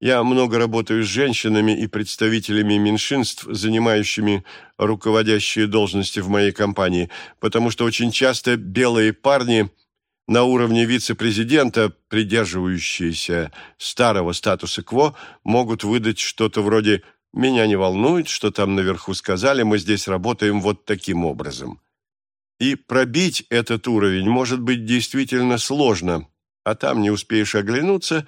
Я много работаю с женщинами и представителями меньшинств, занимающими руководящие должности в моей компании, потому что очень часто белые парни на уровне вице-президента, придерживающиеся старого статуса кво, могут выдать что-то вроде «меня не волнует, что там наверху сказали, мы здесь работаем вот таким образом». И пробить этот уровень может быть действительно сложно, а там не успеешь оглянуться,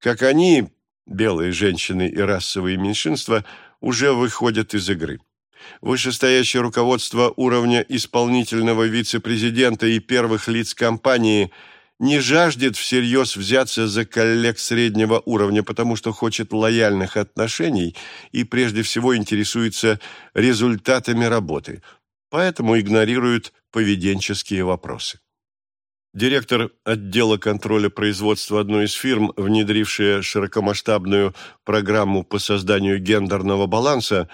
как они, белые женщины и расовые меньшинства уже выходят из игры. Вышестоящее руководство уровня исполнительного вице-президента и первых лиц компании не жаждет всерьез взяться за коллег среднего уровня, потому что хочет лояльных отношений и прежде всего интересуется результатами работы, поэтому игнорирует поведенческие вопросы. Директор отдела контроля производства одной из фирм, внедрившая широкомасштабную программу по созданию гендерного баланса,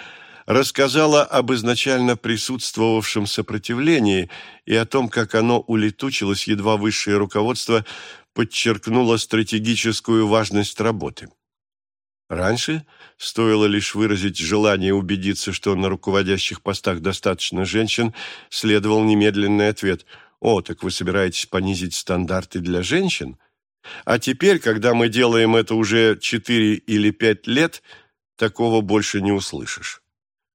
рассказала об изначально присутствовавшем сопротивлении и о том, как оно улетучилось, едва высшее руководство подчеркнуло стратегическую важность работы. Раньше стоило лишь выразить желание убедиться, что на руководящих постах достаточно женщин, следовал немедленный ответ «О, так вы собираетесь понизить стандарты для женщин?» А теперь, когда мы делаем это уже четыре или пять лет, такого больше не услышишь.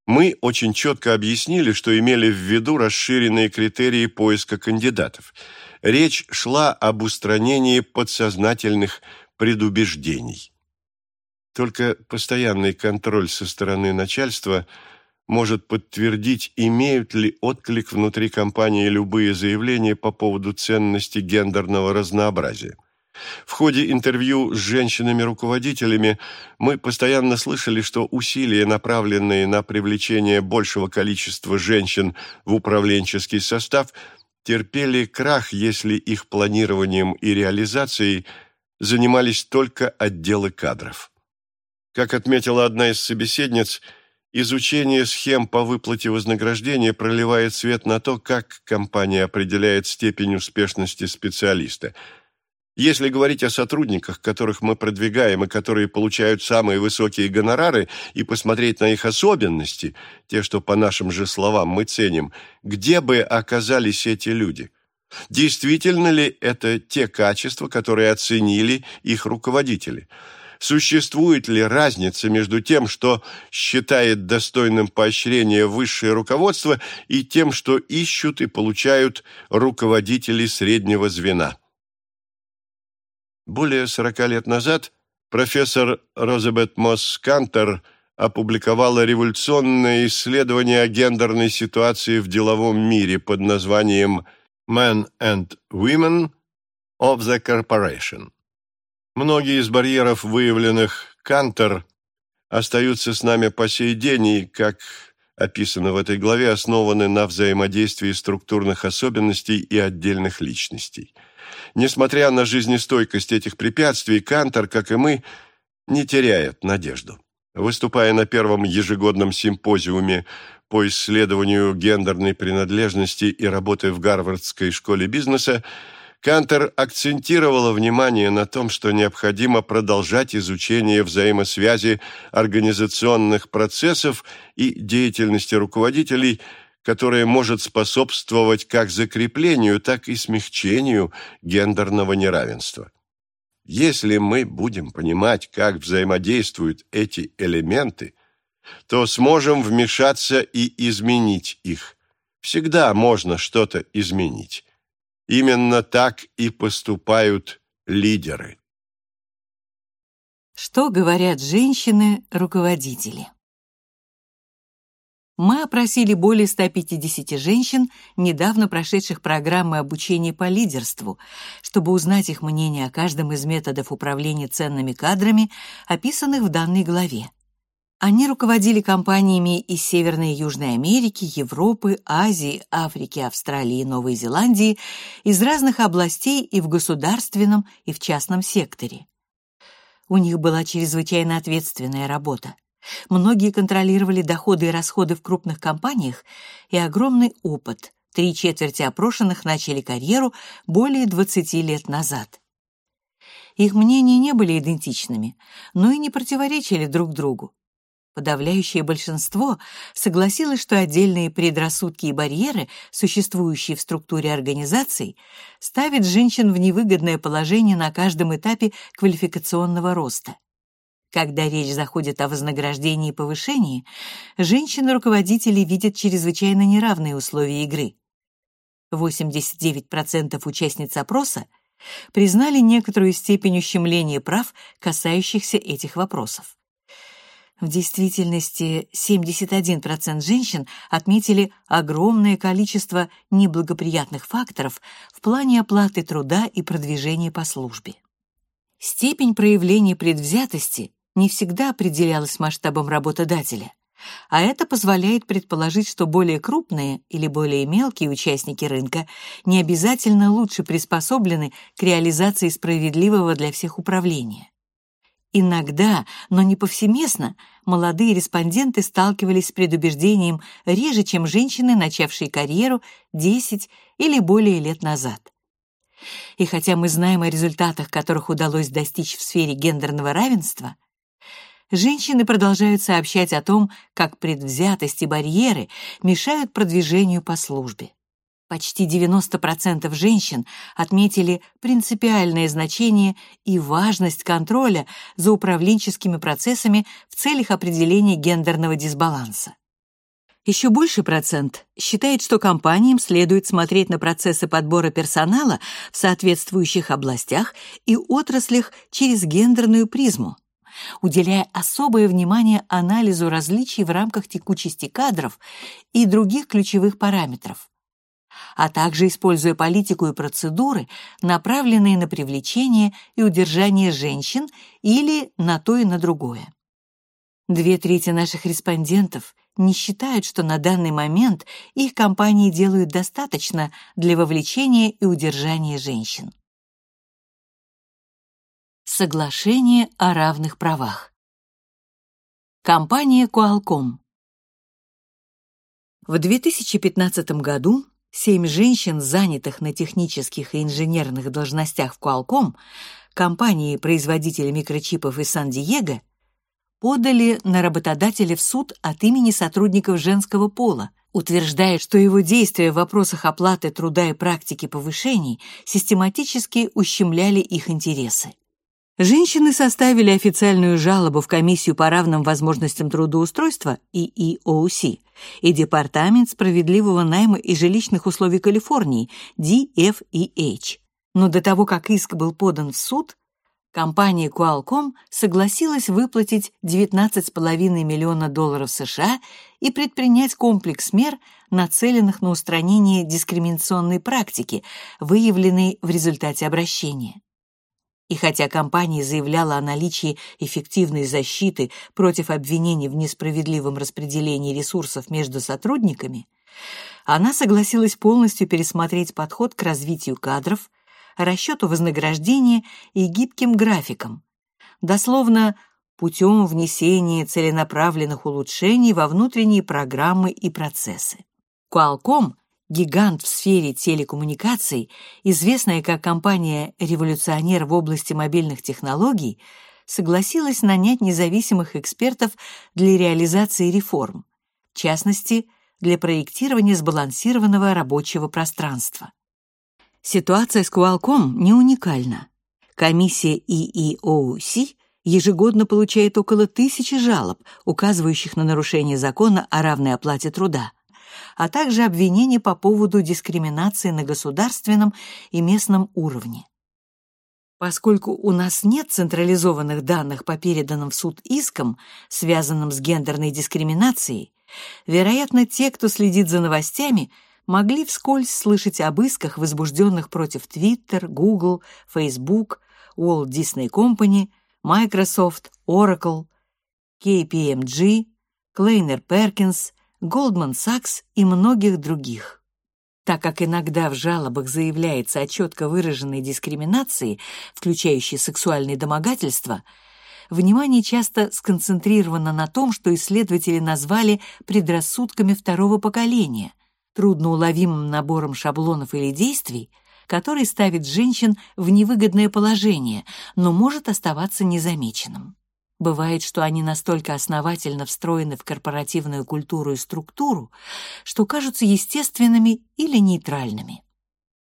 Мы очень четко объяснили, что имели в виду расширенные критерии поиска кандидатов. Речь шла об устранении подсознательных предубеждений. Только постоянный контроль со стороны начальства может подтвердить, имеют ли отклик внутри компании любые заявления по поводу ценности гендерного разнообразия. В ходе интервью с женщинами-руководителями мы постоянно слышали, что усилия, направленные на привлечение большего количества женщин в управленческий состав, терпели крах, если их планированием и реализацией занимались только отделы кадров. Как отметила одна из собеседниц, изучение схем по выплате вознаграждения проливает свет на то, как компания определяет степень успешности специалиста. Если говорить о сотрудниках, которых мы продвигаем и которые получают самые высокие гонорары, и посмотреть на их особенности, те, что, по нашим же словам, мы ценим, где бы оказались эти люди? Действительно ли это те качества, которые оценили их руководители – существует ли разница между тем, что считает достойным поощрения высшее руководство, и тем, что ищут и получают руководители среднего звена. Более 40 лет назад профессор Розабет Мосс Кантер опубликовала революционное исследование о гендерной ситуации в деловом мире под названием «Men and Women of the Corporation». Многие из барьеров, выявленных Кантер, остаются с нами по сей день и, как описано в этой главе, основаны на взаимодействии структурных особенностей и отдельных личностей. Несмотря на жизнестойкость этих препятствий, Кантер, как и мы, не теряет надежду. Выступая на первом ежегодном симпозиуме по исследованию гендерной принадлежности и работая в Гарвардской школе бизнеса, Кантер акцентировала внимание на том, что необходимо продолжать изучение взаимосвязи организационных процессов и деятельности руководителей, которая может способствовать как закреплению, так и смягчению гендерного неравенства. Если мы будем понимать, как взаимодействуют эти элементы, то сможем вмешаться и изменить их. Всегда можно что-то изменить. Именно так и поступают лидеры. Что говорят женщины-руководители? Мы опросили более 150 женщин, недавно прошедших программы обучения по лидерству, чтобы узнать их мнение о каждом из методов управления ценными кадрами, описанных в данной главе. Они руководили компаниями из Северной и Южной Америки, Европы, Азии, Африки, Австралии Новой Зеландии, из разных областей и в государственном, и в частном секторе. У них была чрезвычайно ответственная работа. Многие контролировали доходы и расходы в крупных компаниях и огромный опыт. Три четверти опрошенных начали карьеру более 20 лет назад. Их мнения не были идентичными, но и не противоречили друг другу. Подавляющее большинство согласилось, что отдельные предрассудки и барьеры, существующие в структуре организаций, ставят женщин в невыгодное положение на каждом этапе квалификационного роста. Когда речь заходит о вознаграждении и повышении, женщины-руководители видят чрезвычайно неравные условия игры. 89% участниц опроса признали некоторую степень ущемления прав, касающихся этих вопросов. В действительности 71% женщин отметили огромное количество неблагоприятных факторов в плане оплаты труда и продвижения по службе. Степень проявления предвзятости не всегда определялась масштабом работодателя. а это позволяет предположить, что более крупные или более мелкие участники рынка не обязательно лучше приспособлены к реализации справедливого для всех управления. Иногда, но не повсеместно, молодые респонденты сталкивались с предубеждением реже, чем женщины, начавшие карьеру 10 или более лет назад. И хотя мы знаем о результатах, которых удалось достичь в сфере гендерного равенства, женщины продолжают сообщать о том, как предвзятость и барьеры мешают продвижению по службе. Почти 90% женщин отметили принципиальное значение и важность контроля за управленческими процессами в целях определения гендерного дисбаланса. Еще больший процент считает, что компаниям следует смотреть на процессы подбора персонала в соответствующих областях и отраслях через гендерную призму, уделяя особое внимание анализу различий в рамках текучести кадров и других ключевых параметров а также используя политику и процедуры, направленные на привлечение и удержание женщин или на то и на другое. Две трети наших респондентов не считают, что на данный момент их компании делают достаточно для вовлечения и удержания женщин. Соглашение о равных правах. Компания Qualcomm. В 2015 году Семь женщин, занятых на технических и инженерных должностях в Qualcomm, компании-производителя микрочипов из Сан-Диего, подали на работодателя в суд от имени сотрудников женского пола, утверждая, что его действия в вопросах оплаты труда и практики повышений систематически ущемляли их интересы. Женщины составили официальную жалобу в Комиссию по равным возможностям трудоустройства EEOC и Департамент справедливого найма и жилищных условий Калифорнии DFEH. Но до того, как иск был подан в суд, компания Qualcomm согласилась выплатить 19,5 миллиона долларов США и предпринять комплекс мер, нацеленных на устранение дискриминационной практики, выявленной в результате обращения. И хотя компания заявляла о наличии эффективной защиты против обвинений в несправедливом распределении ресурсов между сотрудниками, она согласилась полностью пересмотреть подход к развитию кадров, расчету вознаграждения и гибким графикам, дословно путем внесения целенаправленных улучшений во внутренние программы и процессы. Qualcomm гигант в сфере телекоммуникаций, известная как компания-революционер в области мобильных технологий, согласилась нанять независимых экспертов для реализации реформ, в частности, для проектирования сбалансированного рабочего пространства. Ситуация с Qualcomm не уникальна. Комиссия EEOC ежегодно получает около тысячи жалоб, указывающих на нарушение закона о равной оплате труда а также обвинения по поводу дискриминации на государственном и местном уровне. Поскольку у нас нет централизованных данных по переданным в суд искам, связанным с гендерной дискриминацией, вероятно, те, кто следит за новостями, могли вскользь слышать об исках, возбужденных против Twitter, Google, Facebook, Walt Disney Company, Microsoft, Oracle, KPMG, Kleiner Perkins, Goldman Sachs и многих других. Так как иногда в жалобах заявляется о четко выраженной дискриминации, включающей сексуальные домогательства, внимание часто сконцентрировано на том, что исследователи назвали предрассудками второго поколения, трудноуловимым набором шаблонов или действий, который ставит женщин в невыгодное положение, но может оставаться незамеченным. Бывает, что они настолько основательно встроены в корпоративную культуру и структуру, что кажутся естественными или нейтральными.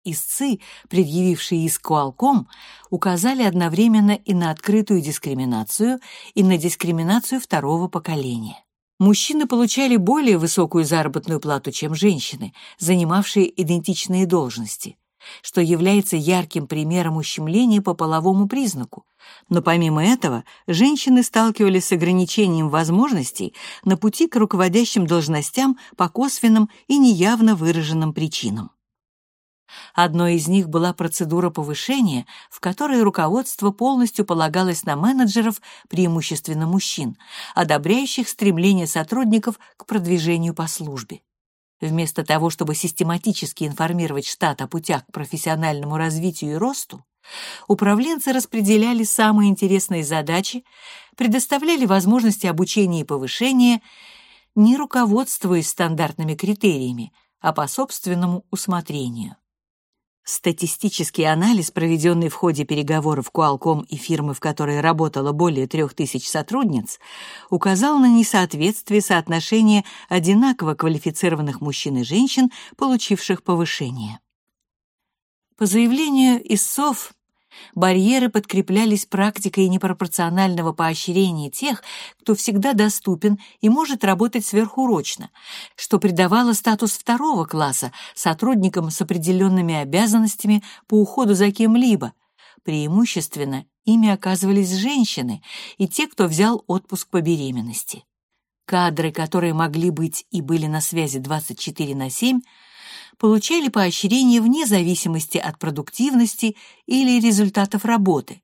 Истцы, предъявившие иск Qualcomm, указали одновременно и на открытую дискриминацию, и на дискриминацию второго поколения. Мужчины получали более высокую заработную плату, чем женщины, занимавшие идентичные должности – что является ярким примером ущемления по половому признаку. Но помимо этого, женщины сталкивались с ограничением возможностей на пути к руководящим должностям по косвенным и неявно выраженным причинам. Одной из них была процедура повышения, в которой руководство полностью полагалось на менеджеров, преимущественно мужчин, одобряющих стремление сотрудников к продвижению по службе. Вместо того, чтобы систематически информировать штат о путях к профессиональному развитию и росту, управленцы распределяли самые интересные задачи, предоставляли возможности обучения и повышения, не руководствуясь стандартными критериями, а по собственному усмотрению. Статистический анализ, проведенный в ходе переговоров Qualcomm и фирмы, в которой работало более трех тысяч сотрудниц, указал на несоответствие соотношения одинаково квалифицированных мужчин и женщин, получивших повышение. По заявлению ИСОВ, Барьеры подкреплялись практикой непропорционального поощрения тех, кто всегда доступен и может работать сверхурочно, что придавало статус второго класса сотрудникам с определенными обязанностями по уходу за кем-либо. Преимущественно ими оказывались женщины и те, кто взял отпуск по беременности. Кадры, которые могли быть и были на связи 24 на 7, получали поощрение вне зависимости от продуктивности или результатов работы,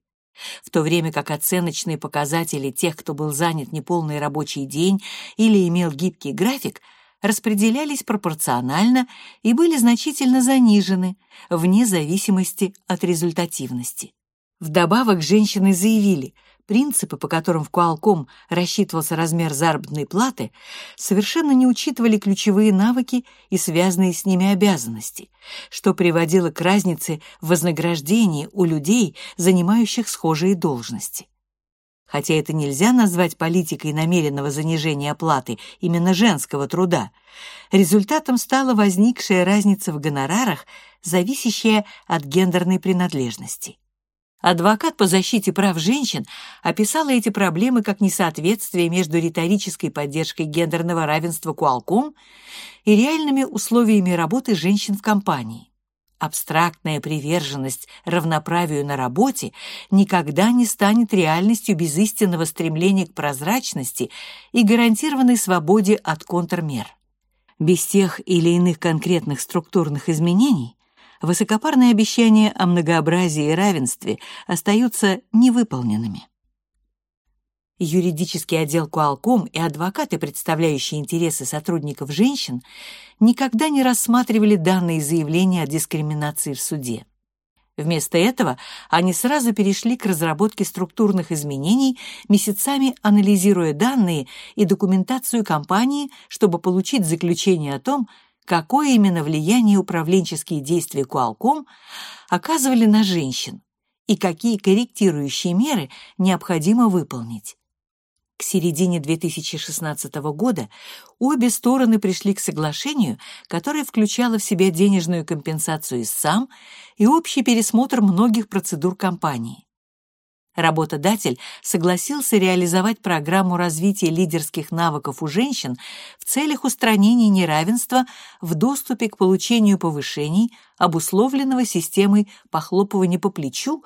в то время как оценочные показатели тех, кто был занят неполный рабочий день или имел гибкий график, распределялись пропорционально и были значительно занижены вне зависимости от результативности. Вдобавок женщины заявили – Принципы, по которым в Qualcomm рассчитывался размер заработной платы, совершенно не учитывали ключевые навыки и связанные с ними обязанности, что приводило к разнице в вознаграждении у людей, занимающих схожие должности. Хотя это нельзя назвать политикой намеренного занижения оплаты именно женского труда, результатом стала возникшая разница в гонорарах, зависящая от гендерной принадлежности. Адвокат по защите прав женщин описала эти проблемы как несоответствие между риторической поддержкой гендерного равенства Qualcomm и реальными условиями работы женщин в компании. Абстрактная приверженность равноправию на работе никогда не станет реальностью без истинного стремления к прозрачности и гарантированной свободе от контрмер. Без тех или иных конкретных структурных изменений высокопарные обещания о многообразии и равенстве остаются невыполненными. Юридический отдел Qualcomm и адвокаты, представляющие интересы сотрудников женщин, никогда не рассматривали данные заявления о дискриминации в суде. Вместо этого они сразу перешли к разработке структурных изменений, месяцами анализируя данные и документацию компании, чтобы получить заключение о том, какое именно влияние управленческие действия Qualcomm оказывали на женщин и какие корректирующие меры необходимо выполнить. К середине 2016 года обе стороны пришли к соглашению, которое включало в себя денежную компенсацию САМ и общий пересмотр многих процедур компании. Работодатель согласился реализовать программу развития лидерских навыков у женщин в целях устранения неравенства в доступе к получению повышений, обусловленного системой похлопывания по плечу,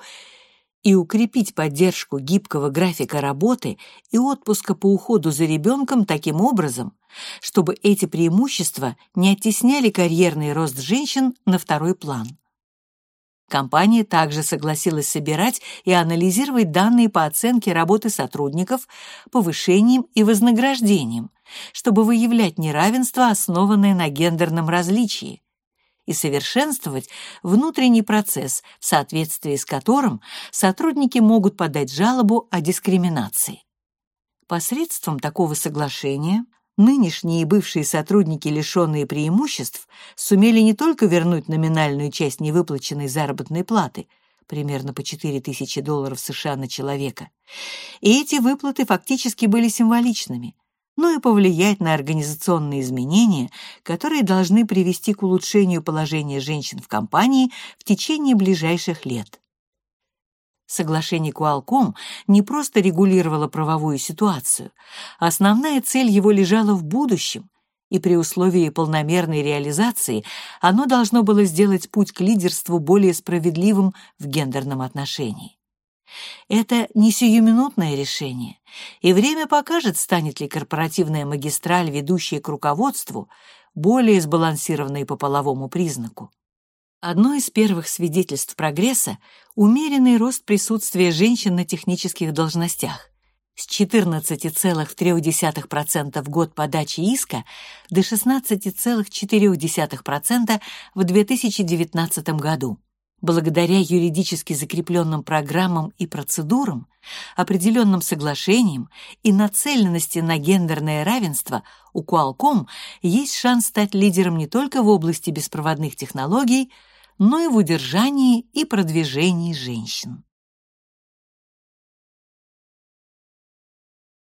и укрепить поддержку гибкого графика работы и отпуска по уходу за ребенком таким образом, чтобы эти преимущества не оттесняли карьерный рост женщин на второй план. Компания также согласилась собирать и анализировать данные по оценке работы сотрудников, повышением и вознаграждением, чтобы выявлять неравенство, основанное на гендерном различии, и совершенствовать внутренний процесс, в соответствии с которым сотрудники могут подать жалобу о дискриминации. Посредством такого соглашения Нынешние и бывшие сотрудники, лишенные преимуществ, сумели не только вернуть номинальную часть невыплаченной заработной платы, примерно по 4 тысячи долларов США на человека, и эти выплаты фактически были символичными, но и повлиять на организационные изменения, которые должны привести к улучшению положения женщин в компании в течение ближайших лет. Соглашение Qualcomm не просто регулировало правовую ситуацию, основная цель его лежала в будущем, и при условии полномерной реализации оно должно было сделать путь к лидерству более справедливым в гендерном отношении. Это не сиюминутное решение, и время покажет, станет ли корпоративная магистраль, ведущая к руководству, более сбалансированной по половому признаку. Одно из первых свидетельств прогресса – умеренный рост присутствия женщин на технических должностях с 14,3% в год подачи иска до 16,4% в 2019 году. Благодаря юридически закрепленным программам и процедурам, определенным соглашениям и нацеленности на гендерное равенство у Qualcomm есть шанс стать лидером не только в области беспроводных технологий, но и в удержании и продвижении женщин.